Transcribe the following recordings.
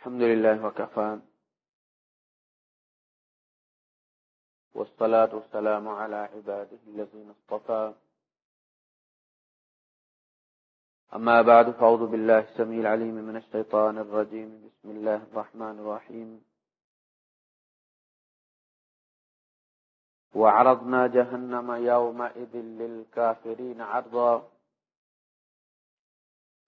الحمد لله وكفى والصلاة والسلام على عباده الذين اصطفى۔ أما بعد فأعوذ بالله السميع العليم من الشيطان الرجيم. بسم الله الرحمن الرحيم۔ وعرضنا جهنم يومئذ للكافرين عرضا۔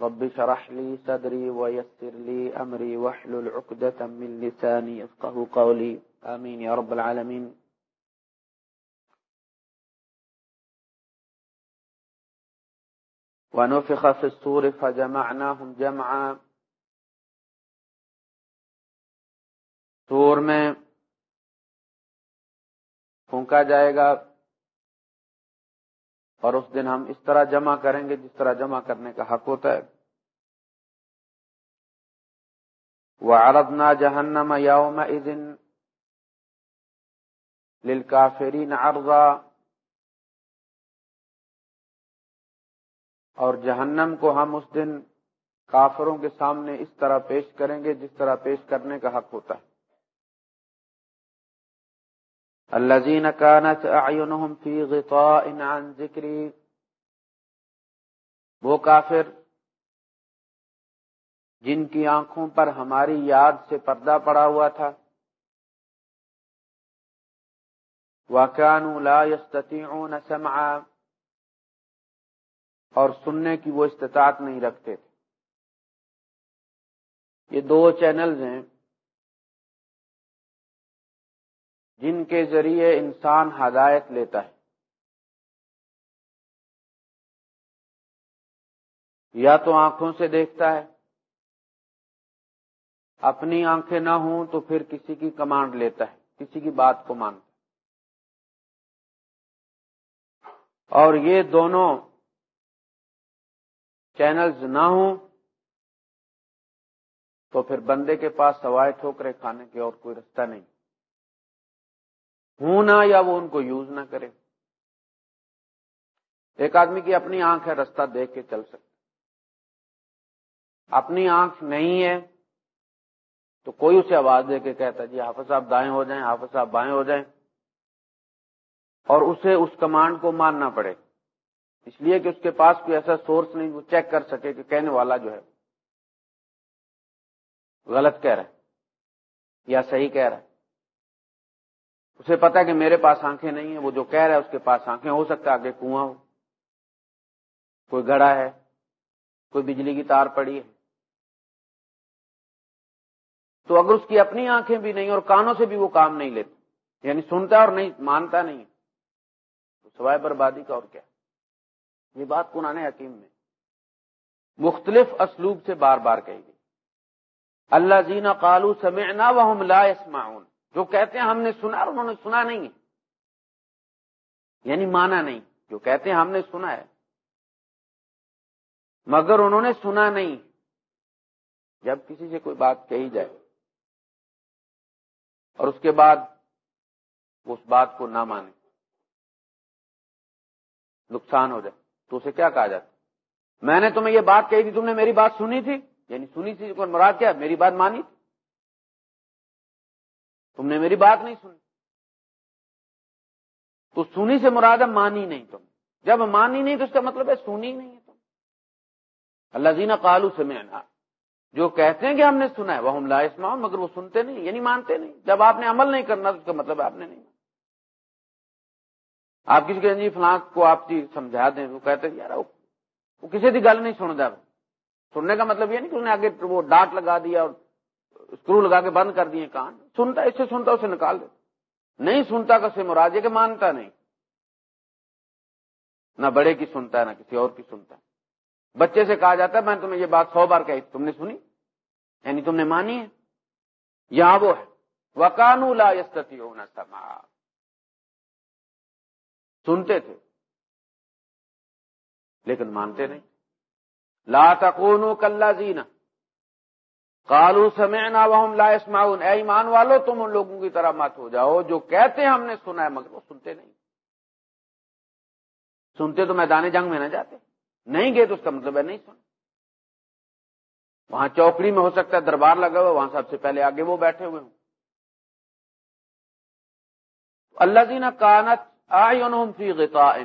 رب شرح لي صدري ويسر لي أمري وحل العقدة من لساني يفقه قولي. آمين يا رب العالمين. ونفخ في الصور فجمعناهم جمعا. سور میں پھونکا جائے گا اور اس دن ہم اس طرح جمع کریں گے جس طرح جمع کرنے کا حق ہوتا ہے۔ وہ عرب نا جہنم یوم دن للکافری اور جہنم کو ہم اس دن کافروں کے سامنے اس طرح پیش کریں گے جس طرح پیش کرنے کا حق ہوتا ہے۔ الذين كانت اعينهم في غطاء عن ذكري. وہ کافر جن کی آنکھوں پر ہماری یاد سے پردہ پڑا ہوا تھا۔ وَكَانُوا لَا يَسْتَطِعُونَ سَمْعًا۔ اور سننے کی وہ استطاعت نہیں رکھتے تھے۔ یہ دو چینلز ہیں۔ جن کے ذریعے انسان ہدایت لیتا ہے۔ یا تو آنکھوں سے دیکھتا ہے، اپنی آنکھیں نہ ہوں تو پھر کسی کی کمانڈ لیتا ہے، کسی کی بات کو مانتا ہے۔ اور یہ دونوں چینلز نہ ہوں تو پھر بندے کے پاس سوائے ٹھوکرے کھانے کے اور کوئی رستہ نہیں۔ ہونا یا وہ ان کو یوز نہ کرے۔ ایک آدمی کی اپنی آنکھ ہے، رستہ دیکھ کے چل سکتے اپنی آنکھ نہیں ہے تو کوئی اسے آواز دے کے کہتا جی حافظ صاحب دائیں ہو جائیں، حافظ صاحب بائیں ہو جائیں۔ اور اسے اس کمانڈ کو ماننا پڑے۔ اس لیے کہ اس کے پاس کوئی ایسا سورس نہیں، وہ چیک کر سکے کہ کہنے والا جو ہے، غلط کہہ رہا ہے یا صحیح کہہ رہا ہے۔ اسے پتا کہ میرے پاس آنکھیں نہیں ہیں، وہ جو کہہ رہا ہے اس کے پاس آنکھیں، ہو سکتا ہے آگے کنواں ہو۔ کوئی گڑا ہے، کوئی بجلی کی تار پڑی ہے۔ تو اگر اس کی اپنی آنکھیں بھی نہیں اور کانوں سے بھی وہ کام نہیں لیتے یعنی سنتا اور نہیں، مانتا نہیں تو سوائے بربادی کا اور کیا؟ یہ بات قرآن حکیم میں مختلف اسلوب سے بار بار کہی گئی۔ اللہ زینا کالو سمعنا وهم لا يسمعون۔ جو کہتے ہیں ہم نے سنا اور انہوں نے سنا نہیں ہے۔ یعنی مانا نہیں، جو کہتے ہیں ہم نے سنا ہے۔ مگر انہوں نے سنا نہیں۔ جب کسی سے کوئی بات کہی جائے اور اس کے بعد اس بات کو نہ مانے، نقصان ہو جائے، تو اسے کیا کہا جاتا میں نے تمہیں یہ بات کہی تھی، تم نے میری بات سنی تھی؟ یعنی سنی تھی مراد کیا میری بات مانی تھی۔ تم نے میری بات نہیں سنی۔ تو سنی سے مراد مانی نہیں تم۔ جب مانی نہیں تو اس کا مطلب ہے سنی نہیں ہے تم۔ اللہ زینا کالو سے میں جو کہتے ہیں کہ ہم نے سنا ہے وہ ہم اسماؤ مگر وہ سنتے نہیں یعنی مانتے نہیں۔ جب آپ نے عمل نہیں کرنا تو اس کا مطلب ہے آپ نے نہیں آپ کسی کے جی فلاں کو آپ چیز سمجھا دیں وہ کہتے ہیں، یار وہ کسی کی گل نہیں سنتا۔ سننے کا مطلب یہ نہیں کہ انہیں آگے وہ ڈانٹ لگا دیا اور اسکرو لگا کے بند کر دیے کان۔ سنتا، اس سے سنتا، اسے نکال دے نہیں سنتا کسے مراجے کے مانتا نہیں۔ نہ بڑے کی سنتا ہے نہ کسی اور کی سنتا۔ ہے بچے سے کہا جاتا ہے، میں تمہیں یہ بات سو بار کہی، تم نے سنی؟ یعنی تم نے مانی ہے؟ یہاں وہ ہے۔ وکانو لا یستتی ہونا سما سنتے تھے، لیکن مانتے نہیں۔ لا تکونو کلّا زینا کالو سمعنا وهم لا يسمعون۔ اے ایمان والو، تم ان لوگوں کی طرح مت ہو جاؤ جو کہتے ہیں ہم نے سنا ہے مگر وہ سنتے نہیں۔ سنتے تو میدان جنگ میں نہ جاتے۔ نہیں گئے تو اس کا مطلب ہے نہیں سن وہاں چوکڑی میں ہو سکتا ہے دربار لگا ہوا، وہاں سب سے پہلے آگے وہ بیٹھے ہوئے ہوں۔ اللہ دینا کانت آئی فی غطاء،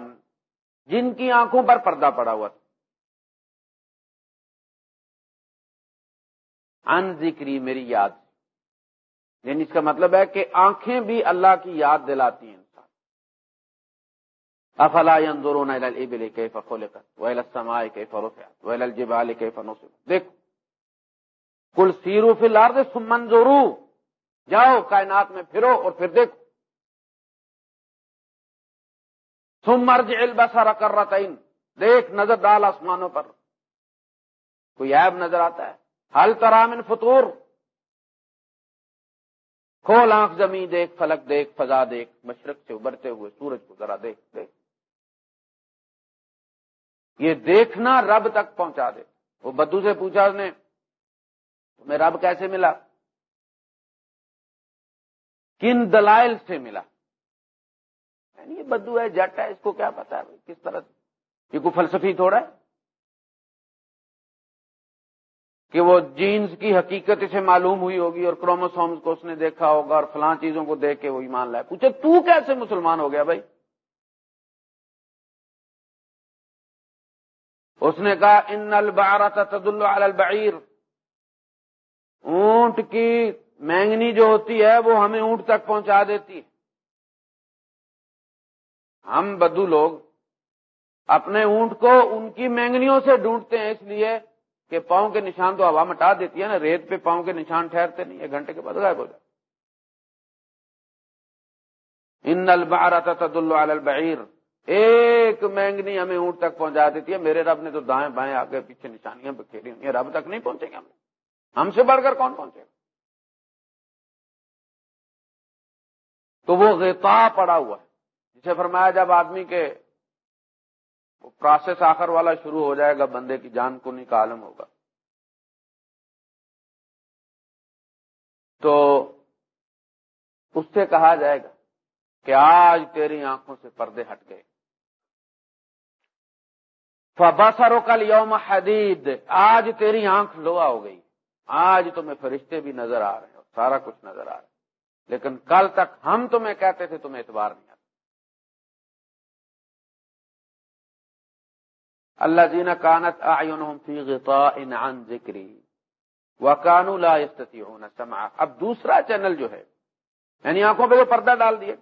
جن کی آنکھوں پر پردہ پڑا ہوا تھا۔ ان ذکری میری یاد یعنی اس کا مطلب ہے کہ آنکھیں بھی اللہ کی یاد دلاتی ہیں انسان۔ افلا ينظرون الى الابل كيف خلقت والى السماء كيف رفعت والى الجبال كيف نصبت۔ دیکھو۔ کل سیرو فی الارض ثم انظروا۔ جاؤ کائنات میں پھرو اور پھر دیکھو۔ ثم ارجع البصر کرتين دیکھ نظر ڈال آسمانوں پر۔ کوئی عیب نظر آتا ہے؟ حل ترامن فطور؟ کھول آنکھ زمین دیکھ، فلک دیکھ، فضا دیکھ، مشرق سے ابھرتے ہوئے، سورج کو ذرا دیکھ دیکھ۔ یہ دیکھنا رب تک پہنچا دے۔ وہ بدو سے پوچھا اس نے، تمہیں رب کیسے ملا؟ کن دلائل سے ملا؟ یعنی یہ بدو ہے، جٹ ہے، اس کو کیا پتا ہے؟ کس طرح؟ یہ کوئی فلسفی تھوڑا ہے؟ کہ وہ جینز کی حقیقت اسے معلوم ہوئی ہوگی اور کروموسومز کو اس نے دیکھا ہوگا اور فلاں چیزوں کو دیکھ کے وہ ایمان لائے۔ پوچھے، تو کیسے مسلمان ہو گیا بھائی؟ اس نے کہا، ان البارت تدل البعیر. اونٹ کی مینگنی جو ہوتی ہے، وہ ہمیں اونٹ تک پہنچا دیتی ہم بدو لوگ اپنے اونٹ کو ان کی مینگنیوں سے ڈھونڈتے ہیں، اس لیے کہ پاؤں کے نشان تو ہوا مٹا دیتی ہے نا، ریت پہ پاؤں کے نشان ٹھہرتے نہیں، ایک گھنٹے کے بعد غائب ہو جائے ان البارت تدل البعیر۔ ایک مینگنی ہمیں اونٹ تک پہنچا دیتی ہے، میرے رب نے تو دائیں بائیں آگے پیچھے نشانیاں بکھیری ہوئی ہیں۔ رب تک نہیں پہنچے گے ہم۔ ہم سے بڑھ کر کون پہنچے گا؟ تو وہ غطا پڑا ہوا ہے۔ جسے فرمایا جب آدمی کے پروسیس آخر والا شروع ہو جائے گا، بندے کی جان کو نہیں عالم ہوگا۔ تو اس سے کہا جائے گا کہ آج تیری آنکھوں سے پردے ہٹ گئے۔ فبسرو کل یوم حدید آج تیری آنکھ لوا ہو گئی۔ آج تمہیں فرشتے بھی نظر آ رہے ہیں سارا کچھ نظر آ رہا ہے۔ لیکن کل تک ہم تمہیں کہتے تھے، تمہیں اعتبار نہیں۔ اللہ جینا کانت فی غطاء عن ذکری وکانو لا يستطيعون سمع اب دوسرا چینل جو ہے یعنی آنکھوں پہ جو پردہ ڈال دیا،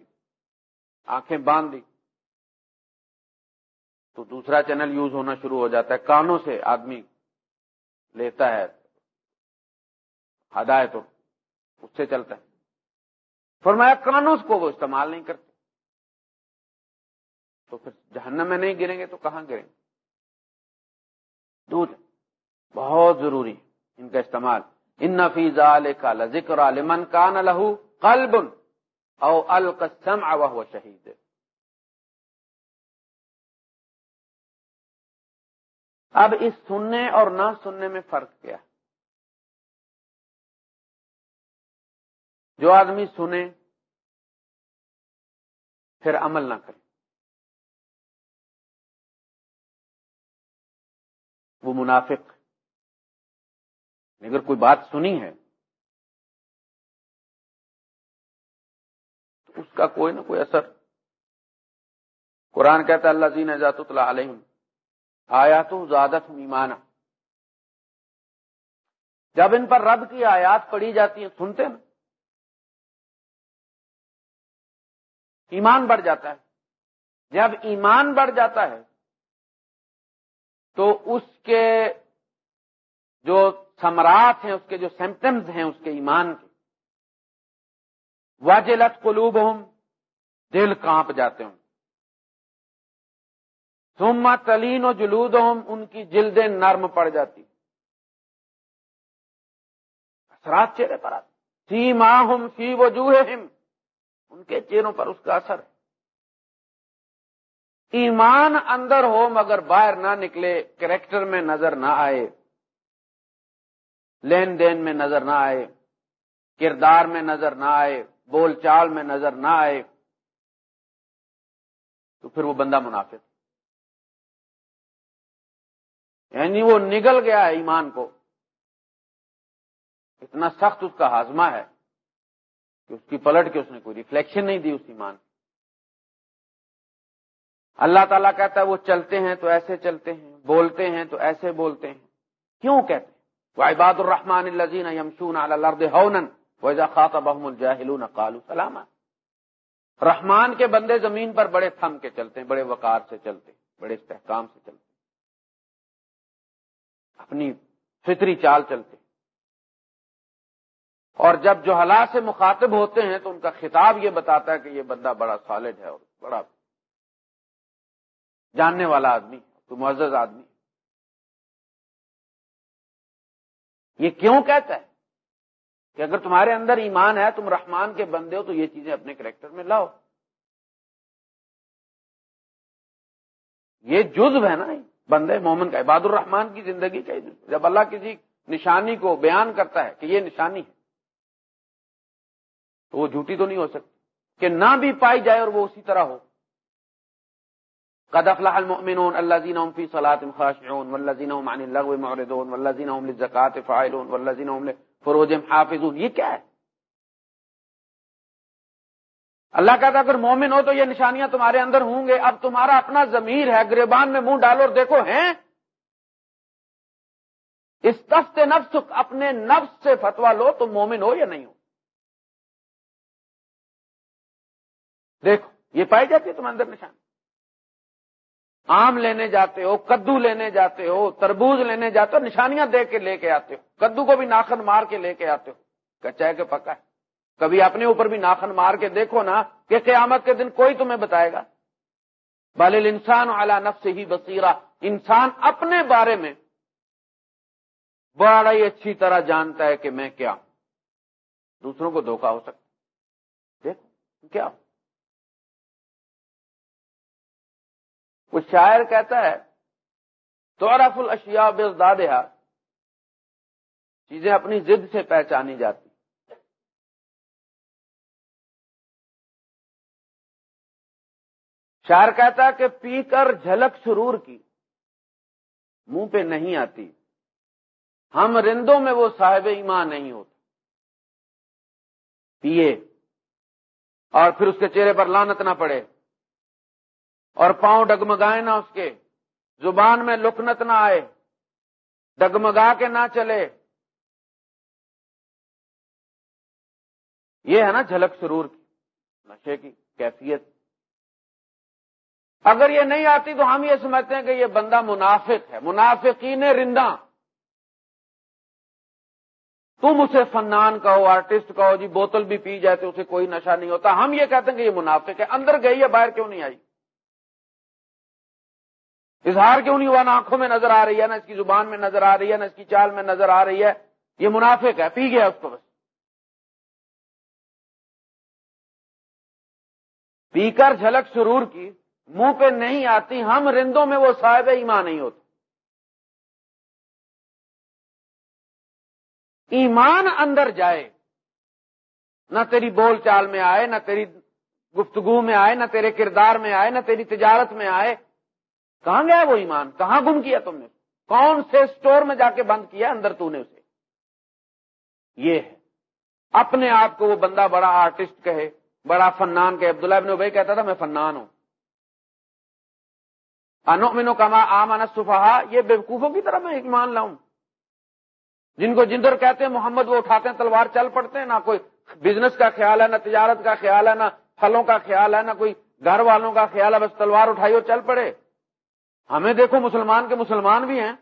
آنکھیں باندھ دی۔ تو دوسرا چینل یوز ہونا شروع ہو جاتا ہے، کانوں سے آدمی لیتا ہے ہدایت اس سے چلتا ہے۔ فرمایا، کانوں کو وہ استعمال نہیں کرتے۔ تو پھر جہنم میں نہیں گریں گے تو کہاں گریں گے؟ دودھ بہت ضروری ان کا استعمال۔ ان نفیز کا ذکر عالمن کان لہو قلب او القسم وہ شہید۔ اب اس سننے اور نہ سننے میں فرق کیا؟ جو آدمی سنے، پھر عمل نہ کرے۔ وہ منافق۔ اگر کوئی بات سنی ہے، تو اس کا کوئی نہ کوئی اثر۔ قرآن کہتا ہے اللہ زین ذات اللہ علیہ آیا تو زیادہ ایمانا۔ جب ان پر رب کی آیات پڑھی جاتی ہیں، سنتے نا ایمان بڑھ جاتا ہے۔ جب ایمان بڑھ جاتا ہے تو اس کے جو سمراٹ ہیں، اس کے جو سمٹمز ہیں، اس کے ایمان کے۔ واجلت قلوب ہوں دل کانپ جاتے ہوں۔ سما تلین و جلود ان کی جلدیں نرم پڑ جاتی۔ اثرات چہرے پر آتے۔ سی ماں ہم سی وہ ان کے چہروں پر اس کا اثر ہے۔ ایمان اندر ہو مگر باہر نہ نکلے، کریکٹر میں نظر نہ آئے، لین دین میں نظر نہ آئے، کردار میں نظر نہ آئے، بول چال میں نظر نہ آئے، تو پھر وہ بندہ منافق۔ یعنی وہ نگل گیا ہے ایمان کو۔ اتنا سخت اس کا ہاضمہ ہے کہ اس کی پلٹ کے اس نے کوئی ریفلیکشن نہیں دی اس ایمان اللہ تعالیٰ کہتا ہے وہ چلتے ہیں تو ایسے چلتے ہیں، بولتے ہیں تو ایسے بولتے ہیں۔ کیوں کہتے ہیں؟ وہ عباد الرحمان الزین یمشون ہونن ویزا خاطبهم الجاہلون قالوا سلاما۔ رحمان کے بندے زمین پر بڑے تھم کے چلتے ہیں، بڑے وقار سے چلتے ہیں، بڑے استحکام سے چلتے ہیں۔ اپنی فطری چال چلتے ہیں۔ اور جب جو حالات سے مخاطب ہوتے ہیں تو ان کا خطاب یہ بتاتا ہے کہ یہ بندہ بڑا سالڈ ہے اور بڑا جاننے والا آدمی تو معزز آدمی یہ کیوں کہتا ہے کہ اگر تمہارے اندر ایمان ہے، تم رحمان کے بندے ہو، تو یہ چیزیں اپنے کریکٹر میں لاؤ۔ یہ جزو ہے نا بندے، مومن کا، عباد الرحمان کی زندگی کا جب اللہ کسی نشانی کو بیان کرتا ہے کہ یہ نشانی ہے، تو وہ جھوٹی تو نہیں ہو سکتی۔ کہ نہ بھی پائی جائے اور وہ اسی طرح ہو۔ قد افلح المؤمنون الذين هم في صلاه خاشعون والذين هم عن اللغو معرضون والذين هم للزكاه فاعلون والذين هم لفروجهم حافظون. یہ کیا ہے؟ اللہ کہتا اگر مومن ہو تو یہ نشانیاں تمہارے اندر ہوں گے. اب تمہارا اپنا ضمیر ہے، گریبان میں منہ ڈالو اور دیکھو، ہیں؟ اس تفت نفس، اپنے نفس سے فتوا لو تو مومن ہو یا نہیں ہو۔ دیکھو، یہ پائی جاتی ہے تم اندر نشانی۔ آم لینے جاتے ہو، کدو لینے جاتے ہو، تربوز لینے جاتے ہو، نشانیاں دے کے لے کے آتے ہو۔ کدو کو بھی ناخن مار کے لے کے آتے ہو۔ کچا ہے کہ پکا ہے؟ کبھی اپنے اوپر بھی ناخن مار کے دیکھو نا کہ قیامت کے دن کوئی تمہیں بتائے گا۔ بال انسان اعلی نفس ہی بصیرہ۔ انسان اپنے بارے میں بڑا ہی اچھی طرح جانتا ہے کہ میں کیا ہوں۔ دوسروں کو دھوکا ہو سکتا دیکھو، کیا وہ شاعر کہتا ہے تو رف الشیا بے چیزیں اپنی ضد سے پہچانی جاتی۔ شاعر کہتا ہے کہ پی کر جھلک سرور کی، منہ پہ نہیں آتی۔ ہم رندوں میں وہ صاحب ایمان نہیں ہوتے۔ پیے اور پھر اس کے چہرے پر لانت نہ پڑے۔ اور پاؤں ڈگمگائے نہ اس کے۔ زبان میں لکنت نہ آئے۔ ڈگمگا کے نہ چلے۔ یہ ہے نا جھلک سرور کی، نشے کی کیفیت۔ اگر یہ نہیں آتی تو ہم یہ سمجھتے ہیں کہ یہ بندہ منافق ہے۔ منافقین رندہ تم اسے فنان کہو، آرٹسٹ کہو جی بوتل بھی پی جائے تو اسے کوئی نشہ نہیں ہوتا۔ ہم یہ کہتے ہیں کہ یہ منافق ہے۔ اندر گئی ہے باہر کیوں نہیں آئی؟ اظہار کیوں نہیں ہوا؟ نہ آنکھوں میں نظر آ رہی ہے، نہ اس کی زبان میں نظر آ رہی ہے، نہ اس کی چال میں نظر آ رہی ہے۔ یہ منافق ہے، پی گیا اس کو بس۔ پی کر جھلک سرور کی، منہ پہ نہیں آتی، ہم رندوں میں وہ صاحب ایمان نہیں ہوتے۔ ایمان اندر جائے، نہ تیری بول چال میں آئے، نہ تیری گفتگو میں آئے، نہ تیرے کردار میں آئے، نہ تیری تجارت میں آئے۔ کہاں گیا وہ ایمان؟ کہاں گم کیا تم نے؟ کون سے سٹور میں جا کے بند کیا اندر تو نے اسے؟ یہ ہے۔ اپنے آپ کو وہ بندہ بڑا آرٹسٹ کہے، بڑا فنان کہے۔ عبداللہ ابن بھائی کہتا تھا، میں فنان ہوں۔ انو کما آم صفحا یہ بیوقوفوں کی طرح میں ایمان لاؤں۔ جن کو جندر کہتے ہیں، محمد وہ اٹھاتے ہیں، تلوار چل پڑتے ہیں، نہ کوئی بزنس کا خیال ہے، نہ تجارت کا خیال ہے، نہ پھلوں کا خیال ہے، نہ کوئی گھر والوں کا خیال ہے، بس تلوار اٹھائی اور چل پڑے۔ ہمیں دیکھو مسلمان کے مسلمان بھی ہیں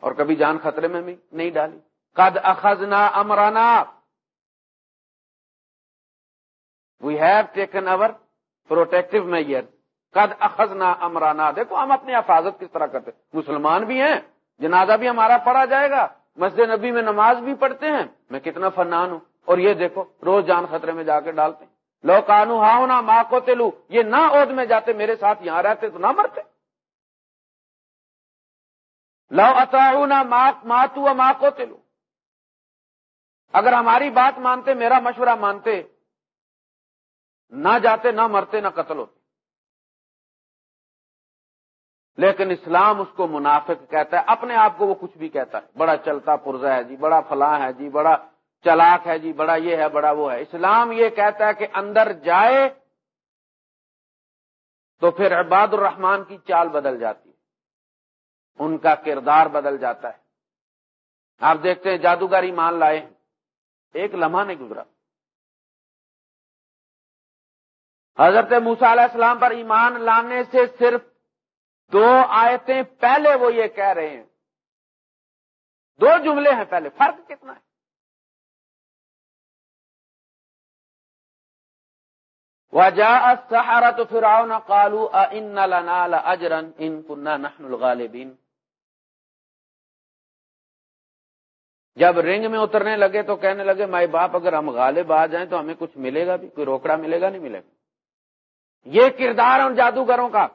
اور کبھی جان خطرے میں بھی نہیں ڈالی۔ قد اخذنا امرانا we have taken over protective measure قد اخذنا امرانا دیکھو ہم اپنی حفاظت کس طرح کرتے مسلمان بھی ہیں، جنازہ بھی ہمارا پڑھا جائے گا۔ مسجد نبی میں نماز بھی پڑھتے ہیں۔ میں کتنا فنان ہوں۔ اور یہ دیکھو، روز جان خطرے میں جا کے ڈالتے ہیں۔ لو کانو ہاؤ نہ ماں کو تلو یہ نہ عہد میں جاتے، میرے ساتھ یہاں رہتے تو نہ مرتے۔ لو اتاؤ نہ ماتو ماں کو تلو اگر ہماری بات مانتے، میرا مشورہ مانتے، نہ جاتے، نہ مرتے، نہ قتل ہوتے۔ لیکن اسلام اس کو منافق کہتا ہے، اپنے آپ کو وہ کچھ بھی کہتا ہے۔ بڑا چلتا پرزا ہے جی بڑا فلاں ہے جی بڑا چلاک ہے جی بڑا یہ ہے، بڑا وہ ہے۔ اسلام یہ کہتا ہے کہ اندر جائے تو پھر عباد الرحمان کی چال بدل جاتی ہے۔ ان کا کردار بدل جاتا ہے۔ آپ دیکھتے ہیں جادوگری مان لائے ایک لمحہ نہیں گزرا۔ حضرت موسا علیہ السلام پر ایمان لانے سے صرف دو آیتیں پہلے وہ یہ کہہ رہے ہیں۔ دو جملے ہیں پہلے، فرق کتنا ہے؟ وجاء السحرة فرعون قالوا ان لنا لاجرا ان كنا نحن الغالبين. جب رنگ میں اترنے لگے تو کہنے لگے، مائی باپ، اگر ہم غالب آ جائیں تو ہمیں کچھ ملے گا بھی؟ کوئی روکڑا ملے گا؟ نہیں ملے گا۔ یہ کردار ان جادوگروں کا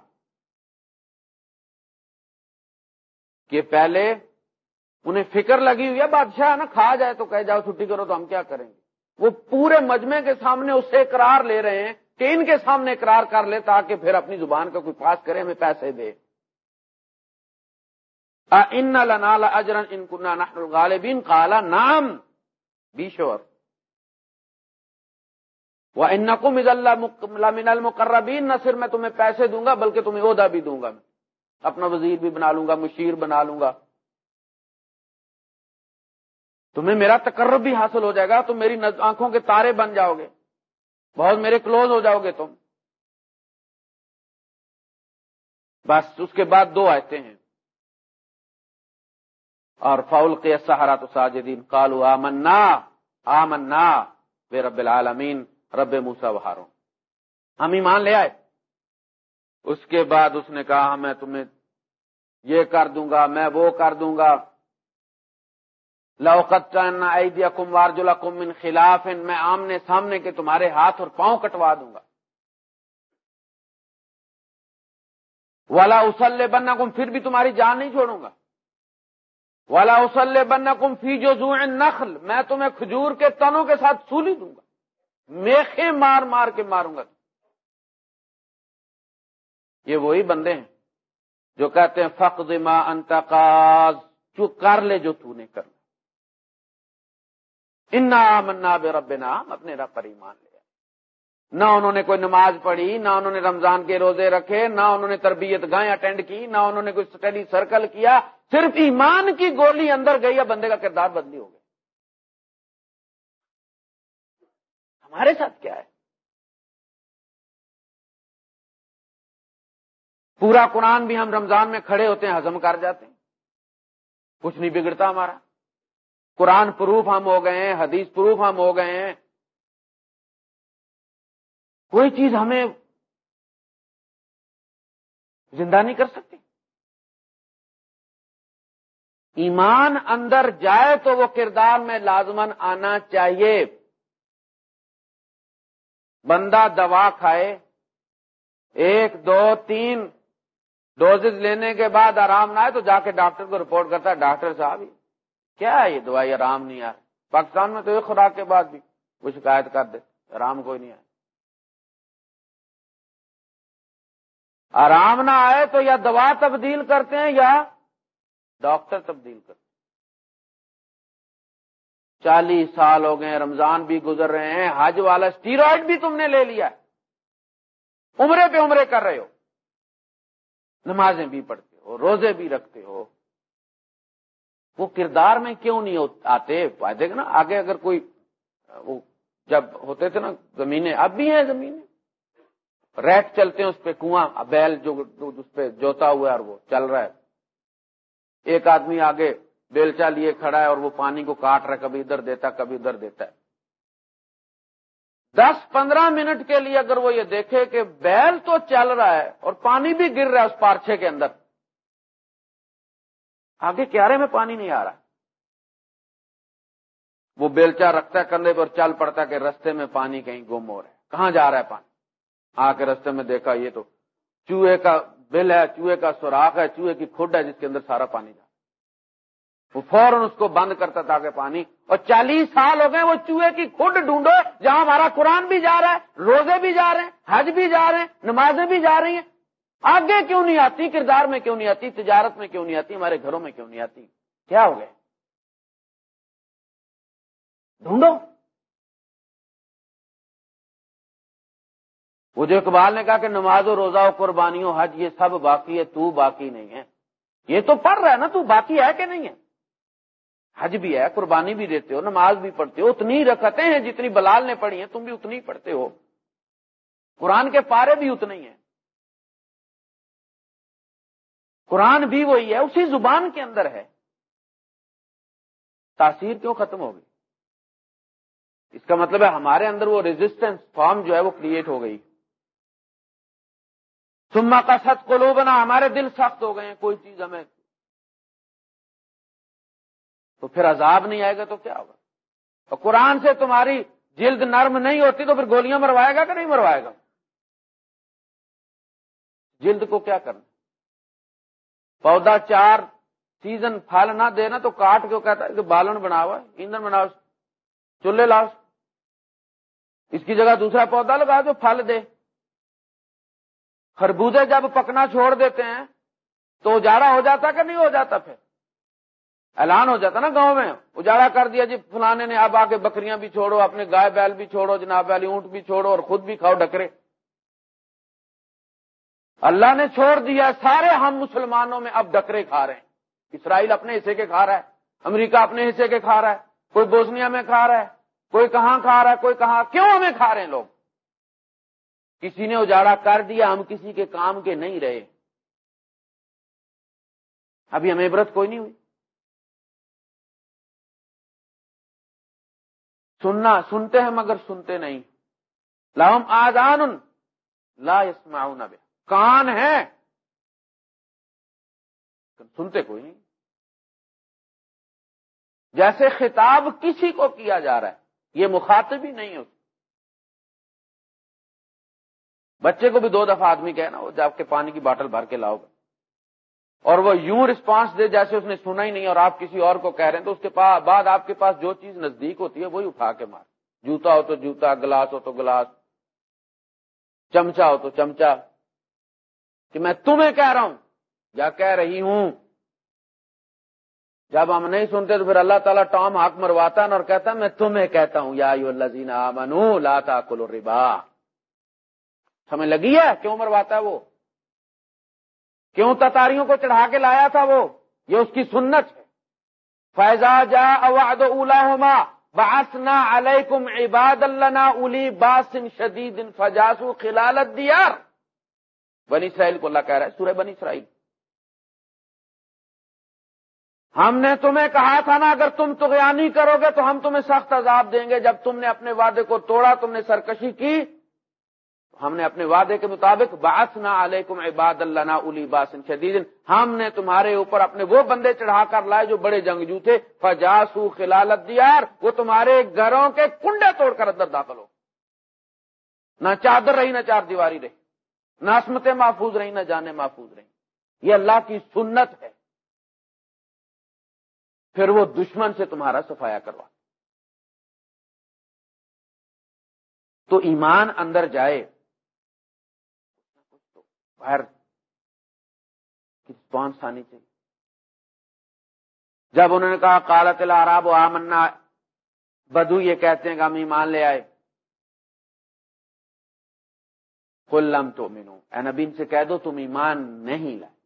کہ پہلے انہیں فکر لگی ہوئی ہے، بادشاہ نا، کھا جائے تو کہہ جاؤ، چھٹی کرو تو ہم کیا کریں گے؟ وہ پورے مجمے کے سامنے اس سے اقرار لے رہے ہیں کہ ان کے سامنے اقرار کر لے تاکہ پھر اپنی زبان کا کوئی پاس کرے، ہمیں پیسے دے۔ ان لنال اجرن ان کنا نحن الغالبین۔ قالا نام بیشور وہ ان کو من المقربین، نہ صرف میں تمہیں پیسے دوں گا، بلکہ تمہیں عہدہ بھی دوں گا۔ اپنا وزیر بھی بنا لوں گا، مشیر بنا لوں گا۔ تمہیں میرا تقرب بھی حاصل ہو جائے گا تم میری آنکھوں کے تارے بن جاؤ گے۔ بہت میرے کلوز ہو جاؤ گے تم۔ بس اس کے بعد دو آئے ہیں۔ اور فاول کے سہارا تو ساجدین کالو آمنا آمنا بے رب العالمین، رب موسا بہاروں ہم ایمان لے آئے۔ اس کے بعد اس نے کہا، میں تمہیں یہ کر دوں گا، میں وہ کر دوں گا۔ لوقت کم وارجلا کم ان خلاف، میں آمنے سامنے کے تمہارے ہاتھ اور پاؤں کٹوا دوں گا۔ والا اسلے بننا کم پھر بھی تمہاری جان نہیں چھوڑوں گا۔ والا اسلے بننا کم فی جو زو نخل میں تمہیں کھجور کے تنوں کے ساتھ سولی دوں گا۔ میخے مار مار کے ماروں گا۔ یہ وہی بندے ہیں جو کہتے ہیں فخر ما انتقاز جو کر لے جو تو نے کرنا انا منا بے رب نام اپنے رب پر ایمان لیا نہ انہوں نے کوئی نماز پڑھی، نہ انہوں نے رمضان کے روزے رکھے، نہ انہوں نے تربیت گائیں اٹینڈ کی، نہ انہوں نے کوئی اسٹڈی سرکل کیا، صرف ایمان کی گولی اندر گئی یا بندے کا کردار بدلی ہو گیا۔ ہمارے ساتھ کیا ہے؟ پورا قرآن بھی ہم رمضان میں کھڑے ہوتے ہیں ہزم کر جاتے ہیں۔ کچھ نہیں بگڑتا ہمارا۔ قرآن پروف ہم ہو گئے ہیں، حدیث پروف ہم ہو گئے ہیں۔ کوئی چیز ہمیں زندہ نہیں کر سکتی۔ ایمان اندر جائے تو وہ کردار میں لازمن آنا چاہیے۔ بندہ دوا کھائے، ایک، دو، تین ڈوزز لینے کے بعد آرام نہ آئے تو جا کے ڈاکٹر کو رپورٹ کرتا ہے، ڈاکٹر صاحب کیا ہے یہ دوائی آرام نہیں آ پاکستان میں تو ایک خوراک کے بعد بھی وہ شکایت کر دے۔ آرام کوئی نہیں آئے آرام نہ آئے تو یا دوا تبدیل کرتے ہیں یا ڈاکٹر تبدیل کرتے ہیں۔ چالیس سال ہو گئے، رمضان بھی گزر رہے ہیں، حج والا اسٹیرائڈ بھی تم نے لے لیا عمرے پہ عمرے کر رہے ہو۔ نمازیں بھی پڑھتے ہو، روزے بھی رکھتے ہو۔ وہ کردار میں کیوں نہیں آتے؟ دیکھ نا آگے اگر کوئی وہ جب ہوتے تھے نا، زمینیں، اب بھی ہیں زمینیں۔ ریٹ چلتے ہیں اس پہ، کنواں، بیل جو اس پہ جوتا ہوا ہے اور وہ چل رہا ہے۔ ایک آدمی آگے بیلچا لیے کھڑا ہے اور وہ پانی کو کاٹ رہا ہے، کبھی ادھر دیتا، کبھی ادھر دیتا ہے۔ دس پندرہ منٹ کے لیے اگر وہ یہ دیکھے کہ بیل تو چل رہا ہے اور پانی بھی گر رہا ہے اس پارچے کے اندر آگے کیارے میں پانی نہیں آ رہا۔ وہ بیلچا رکھتا ہے کندھے پر چل پڑتا کہ رستے میں پانی کہیں گم ہو رہا ہے۔ کہاں جا رہا ہے پانی؟ آ کے رستے میں دیکھا یہ تو چوہے کا بل ہے، چوہے کا سوراخ ہے، چوہے کی کھڈ ہے جس کے اندر سارا پانی جا وہ فوراً اس کو بند کرتا تھا کہ پانی۔ اور چالیس سال ہو گئے وہ چوہے کی کھڈ ڈھونڈو، جہاں ہمارا قرآن بھی جا رہا ہے، روزے بھی جا رہے ہیں، حج بھی جا رہے ہیں، نمازیں بھی جا رہی ہیں۔ آگے کیوں نہیں آتی؟ کردار میں کیوں نہیں آتی؟ تجارت میں کیوں نہیں آتی؟ ہمارے گھروں میں کیوں نہیں آتی؟ کیا ہو گئے ڈھونڈو۔ وہ جو اقبال نے کہا کہ نماز و روزہ و قربانی و حج یہ سب باقی ہے، تو باقی نہیں ہے۔ یہ تو پڑھ رہا ہے نا، تو باقی ہے کہ نہیں ہے؟ حج بھی ہے، قربانی بھی دیتے ہو، نماز بھی پڑھتے ہو، اتنی رکھتے ہیں جتنی بلال نے پڑھی ہیں، تم بھی اتنی پڑھتے ہو۔ قرآن کے پارے بھی اتنے ہی ہیں۔ قرآن بھی وہی ہے، اسی زبان کے اندر ہے۔ تاثیر کیوں ختم ہوگی اس کا مطلب ہے ہمارے اندر وہ ریزسٹنس فارم جو ہے وہ کریٹ ہو گئی۔ سما کا ست کو بنا ہمارے دل سخت ہو گئے ہیں، کوئی چیز ہمیں۔ تو پھر عذاب نہیں آئے گا تو کیا ہوگا؟ اور قرآن سے تمہاری جلد نرم نہیں ہوتی تو پھر گولیاں مروائے گا کہ نہیں مروائے گا؟ جلد کو کیا کرنا؟ پودا چار سیزن پھل نہ دینا تو کاٹ کیوں کہتا ہے کہ بالن بنا ہوا ایندھن بناؤ، چولہے لاؤ۔ اس کی جگہ دوسرا پودا لگا جو پھل دے۔ خربوزے جب پکنا چھوڑ دیتے ہیں تو اجاڑا ہو جاتا کہ نہیں ہو جاتا پھر؟ اعلان ہو جاتا نا گاؤں میں۔ اجاڑا کر دیا جی فلانے نے اب آ کے بکریاں بھی چھوڑو، اپنے گائے بیل بھی چھوڑو، جناب والی اونٹ بھی چھوڑو اور خود بھی کھاؤ ڈکرے۔ اللہ نے چھوڑ دیا، سارے ہم مسلمانوں میں اب ڈکرے کھا رہے ہیں۔ اسرائیل اپنے حصے کے کھا رہا ہے، امریکہ اپنے حصے کے کھا رہا ہے، کوئی بوسنیا میں کھا رہا ہے، کوئی کہاں کھا رہا ہے، کوئی کہاں، کیوں ہمیں کھا رہے ہیں لوگ؟ کسی نے اجاڑا کر دیا، ہم کسی کے کام کے نہیں رہے۔ ابھی ہمیں عبرت کوئی نہیں ہوئی۔ سننا، سنتے ہیں مگر سنتے نہیں۔ لاہم آزان لا اسماؤن کان ہے۔ سنتے کوئی نہیں۔ جیسے خطاب کسی کو کیا جا رہا ہے، یہ مخاطب ہی نہیں ہوتی بچے کو بھی دو دفعہ آدمی کہنا، وہ جب کے پانی کی باٹل بھر کے لاؤ گا۔ اور وہ یوں رسپانس دے جیسے اس نے سنا ہی نہیں اور آپ کسی اور کو کہہ رہے ہیں، تو اس کے بعد آپ کے پاس جو چیز نزدیک ہوتی ہے، وہی اٹھا کے مار۔ جوتا ہو تو جوتا، گلاس ہو تو گلاس، چمچا ہو تو چمچا۔ کہ میں تمہیں کہہ رہا ہوں، یا کہہ رہی ہوں۔ جب ہم نہیں سنتے تو پھر اللہ تعالیٰ ٹام ہاک مرواتا اور کہتا میں تمہیں کہتا ہوں، یا اللہ زینا منو لاتا کلو ربا ہمیں لگی ہے؟ کیوں مرواتا ہے وہ؟ کیوں تتاریوں کو چڑھا کے لایا تھا وہ؟ یہ اس کی سنت ہے۔ فیضا جا اواد اولا ہوما باسنا علیکم عباد اللہ الی باسن شدید فجاسو خلالت دیار بنی اسرائیل کو اللہ کہہ رہا ہے، سورہ بنی اسرائیل۔ ہم نے تمہیں کہا تھا نا، اگر تم تو کرو گے تو ہم تمہیں سخت عذاب دیں گے۔ جب تم نے اپنے وعدے کو توڑا، تم نے سرکشی کی، ہم نے اپنے وعدے کے مطابق باس نہ علیکم عباد اللہ الی باسن شدید ہم نے تمہارے اوپر اپنے وہ بندے چڑھا کر لائے جو بڑے جنگجو تھے۔ فجاسو خلالت دیار وہ تمہارے گھروں کے کنڈے توڑ کر اندر داخل ہو۔ نہ چادر رہی، نہ چار دیواری رہی۔ نہ عصمتیں محفوظ رہی نہ جانے محفوظ رہی یہ اللہ کی سنت ہے۔ پھر وہ دشمن سے تمہارا صفایا کروا۔ تو ایمان اندر جائے۔ باہر رسپانس آنی چاہیے جب انہوں نے کہا کالت العراب و آمنا، بدو یہ کہتے ہیں کہ ہم ایمان لے آئے۔ کلم تو منو اے نبی سے کہہ دو تم ایمان نہیں لائے۔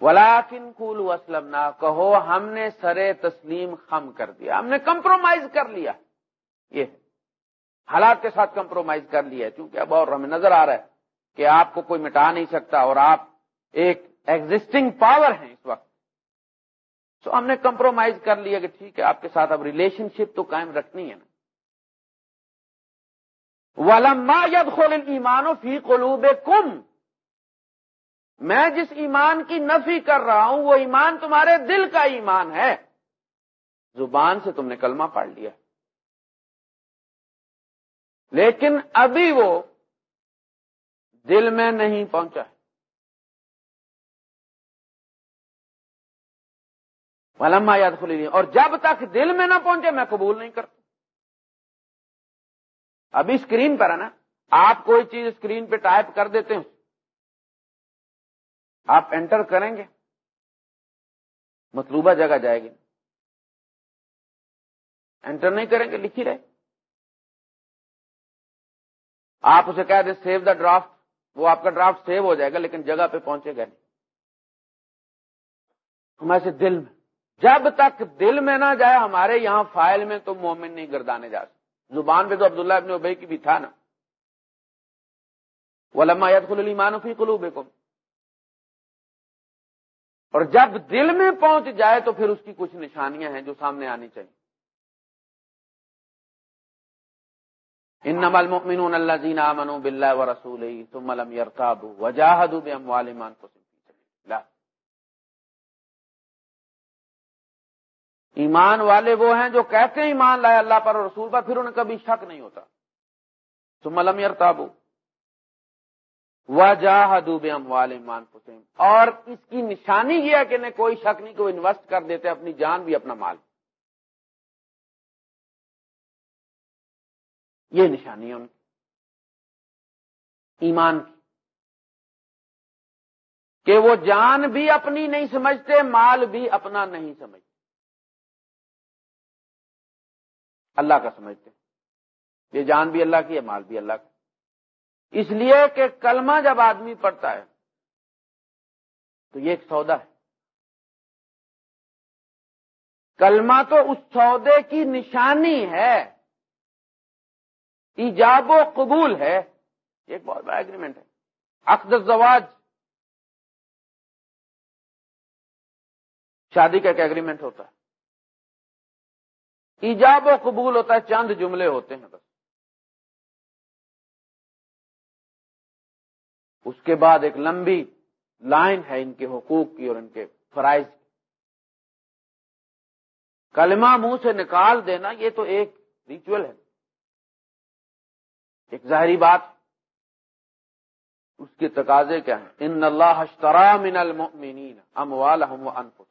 ولاکن کول اسلم نہ کہو، ہم نے سرے تسلیم خم کر دیا۔ ہم نے کمپرومائز کر لیا۔ یہ حالات کے ساتھ کمپرومائز کر لیا کیونکہ اب اور ہمیں نظر آ رہا ہے کہ آپ کو کوئی مٹا نہیں سکتا اور آپ ایک ایگزٹنگ پاور ہیں اس وقت۔ تو ہم نے کمپرومائز کر لیا کہ ٹھیک ہے، آپ کے ساتھ اب ریلیشن شپ تو قائم رکھنی ہے نا۔ ولما ید خول ایمان و فی قلوب کم میں جس ایمان کی نفی کر رہا ہوں، وہ ایمان تمہارے دل کا ایمان ہے۔ زبان سے تم نے کلمہ پڑھ لیا۔ لیکن ابھی وہ دل میں نہیں پہنچا۔ ولما یاد کھلی اور جب تک دل میں نہ پہنچے، میں قبول نہیں کرتا۔ ابھی اسکرین پر ہے نا، آپ کوئی چیز اسکرین پہ ٹائپ کر دیتے ہیں۔ آپ انٹر کریں گے۔ مطلوبہ جگہ جائے گی۔ انٹر نہیں کریں گے، لکھی رہے۔ آپ اسے کہہ دیں، سیو دا ڈرافٹ۔ وہ آپ کا ڈرافٹ سیو ہو جائے گا، لیکن جگہ پہ پہنچے گا نہیں۔ ہمارے دل میں، جب تک دل میں نہ جائے، ہمارے یہاں فائل میں تو مومن نہیں گردانے جا سکتے۔ زبان پہ تو عبداللہ ابن ابئی کی بھی تھا نا۔ وہ لما یت فی قلوب اور جب دل میں پہنچ جائے تو پھر اس کی کچھ نشانیاں ہیں جو سامنے آنی چاہیے۔ ان نمل مکمن اللہ جینا منو بلّہ و رسول تم ملم یرقاب وجاہد والمان کو ایمان والے وہ ہیں جو کہتے ہیں ایمان لائے اللہ پر اور رسول پر، پھر انہیں کبھی شک نہیں ہوتا۔ تم ملم یرتابو۔ وجاہدو بے ام والمان اور اس کی نشانی یہ ہے کہ انہیں کوئی شک نہیں کہ وہ انویسٹ کر دیتے، اپنی جان بھی، اپنا مال۔ یہ نشانی ہے ان کی۔ ایمان کی۔ کہ وہ جان بھی اپنی نہیں سمجھتے، مال بھی اپنا نہیں سمجھتے۔ اللہ کا سمجھتے یہ جان بھی اللہ کی ہے، مال بھی اللہ کا۔ اس لیے کہ کلمہ جب آدمی پڑھتا ہے، تو یہ ایک سودا ہے۔ کلمہ تو اس سودے کی نشانی ہے، ایجاب و قبول ہے۔ ایک بہت بڑا ایگریمنٹ ہے۔ عقد زواج شادی کا ایک ایگریمنٹ ہوتا ہے۔ ایجاب و قبول ہوتا ہے، چند جملے ہوتے ہیں بس۔ اس کے بعد ایک لمبی لائن ہے ان کے حقوق کی اور ان کے فرائض کی۔ کلمہ منہ سے نکال دینا، یہ تو ایک ریچول ہے۔ ایک ظاہری بات۔ اس کے تقاضے کیا ہیں؟ ان اللہ اشترا من المؤمنین اموالہم وانفسهم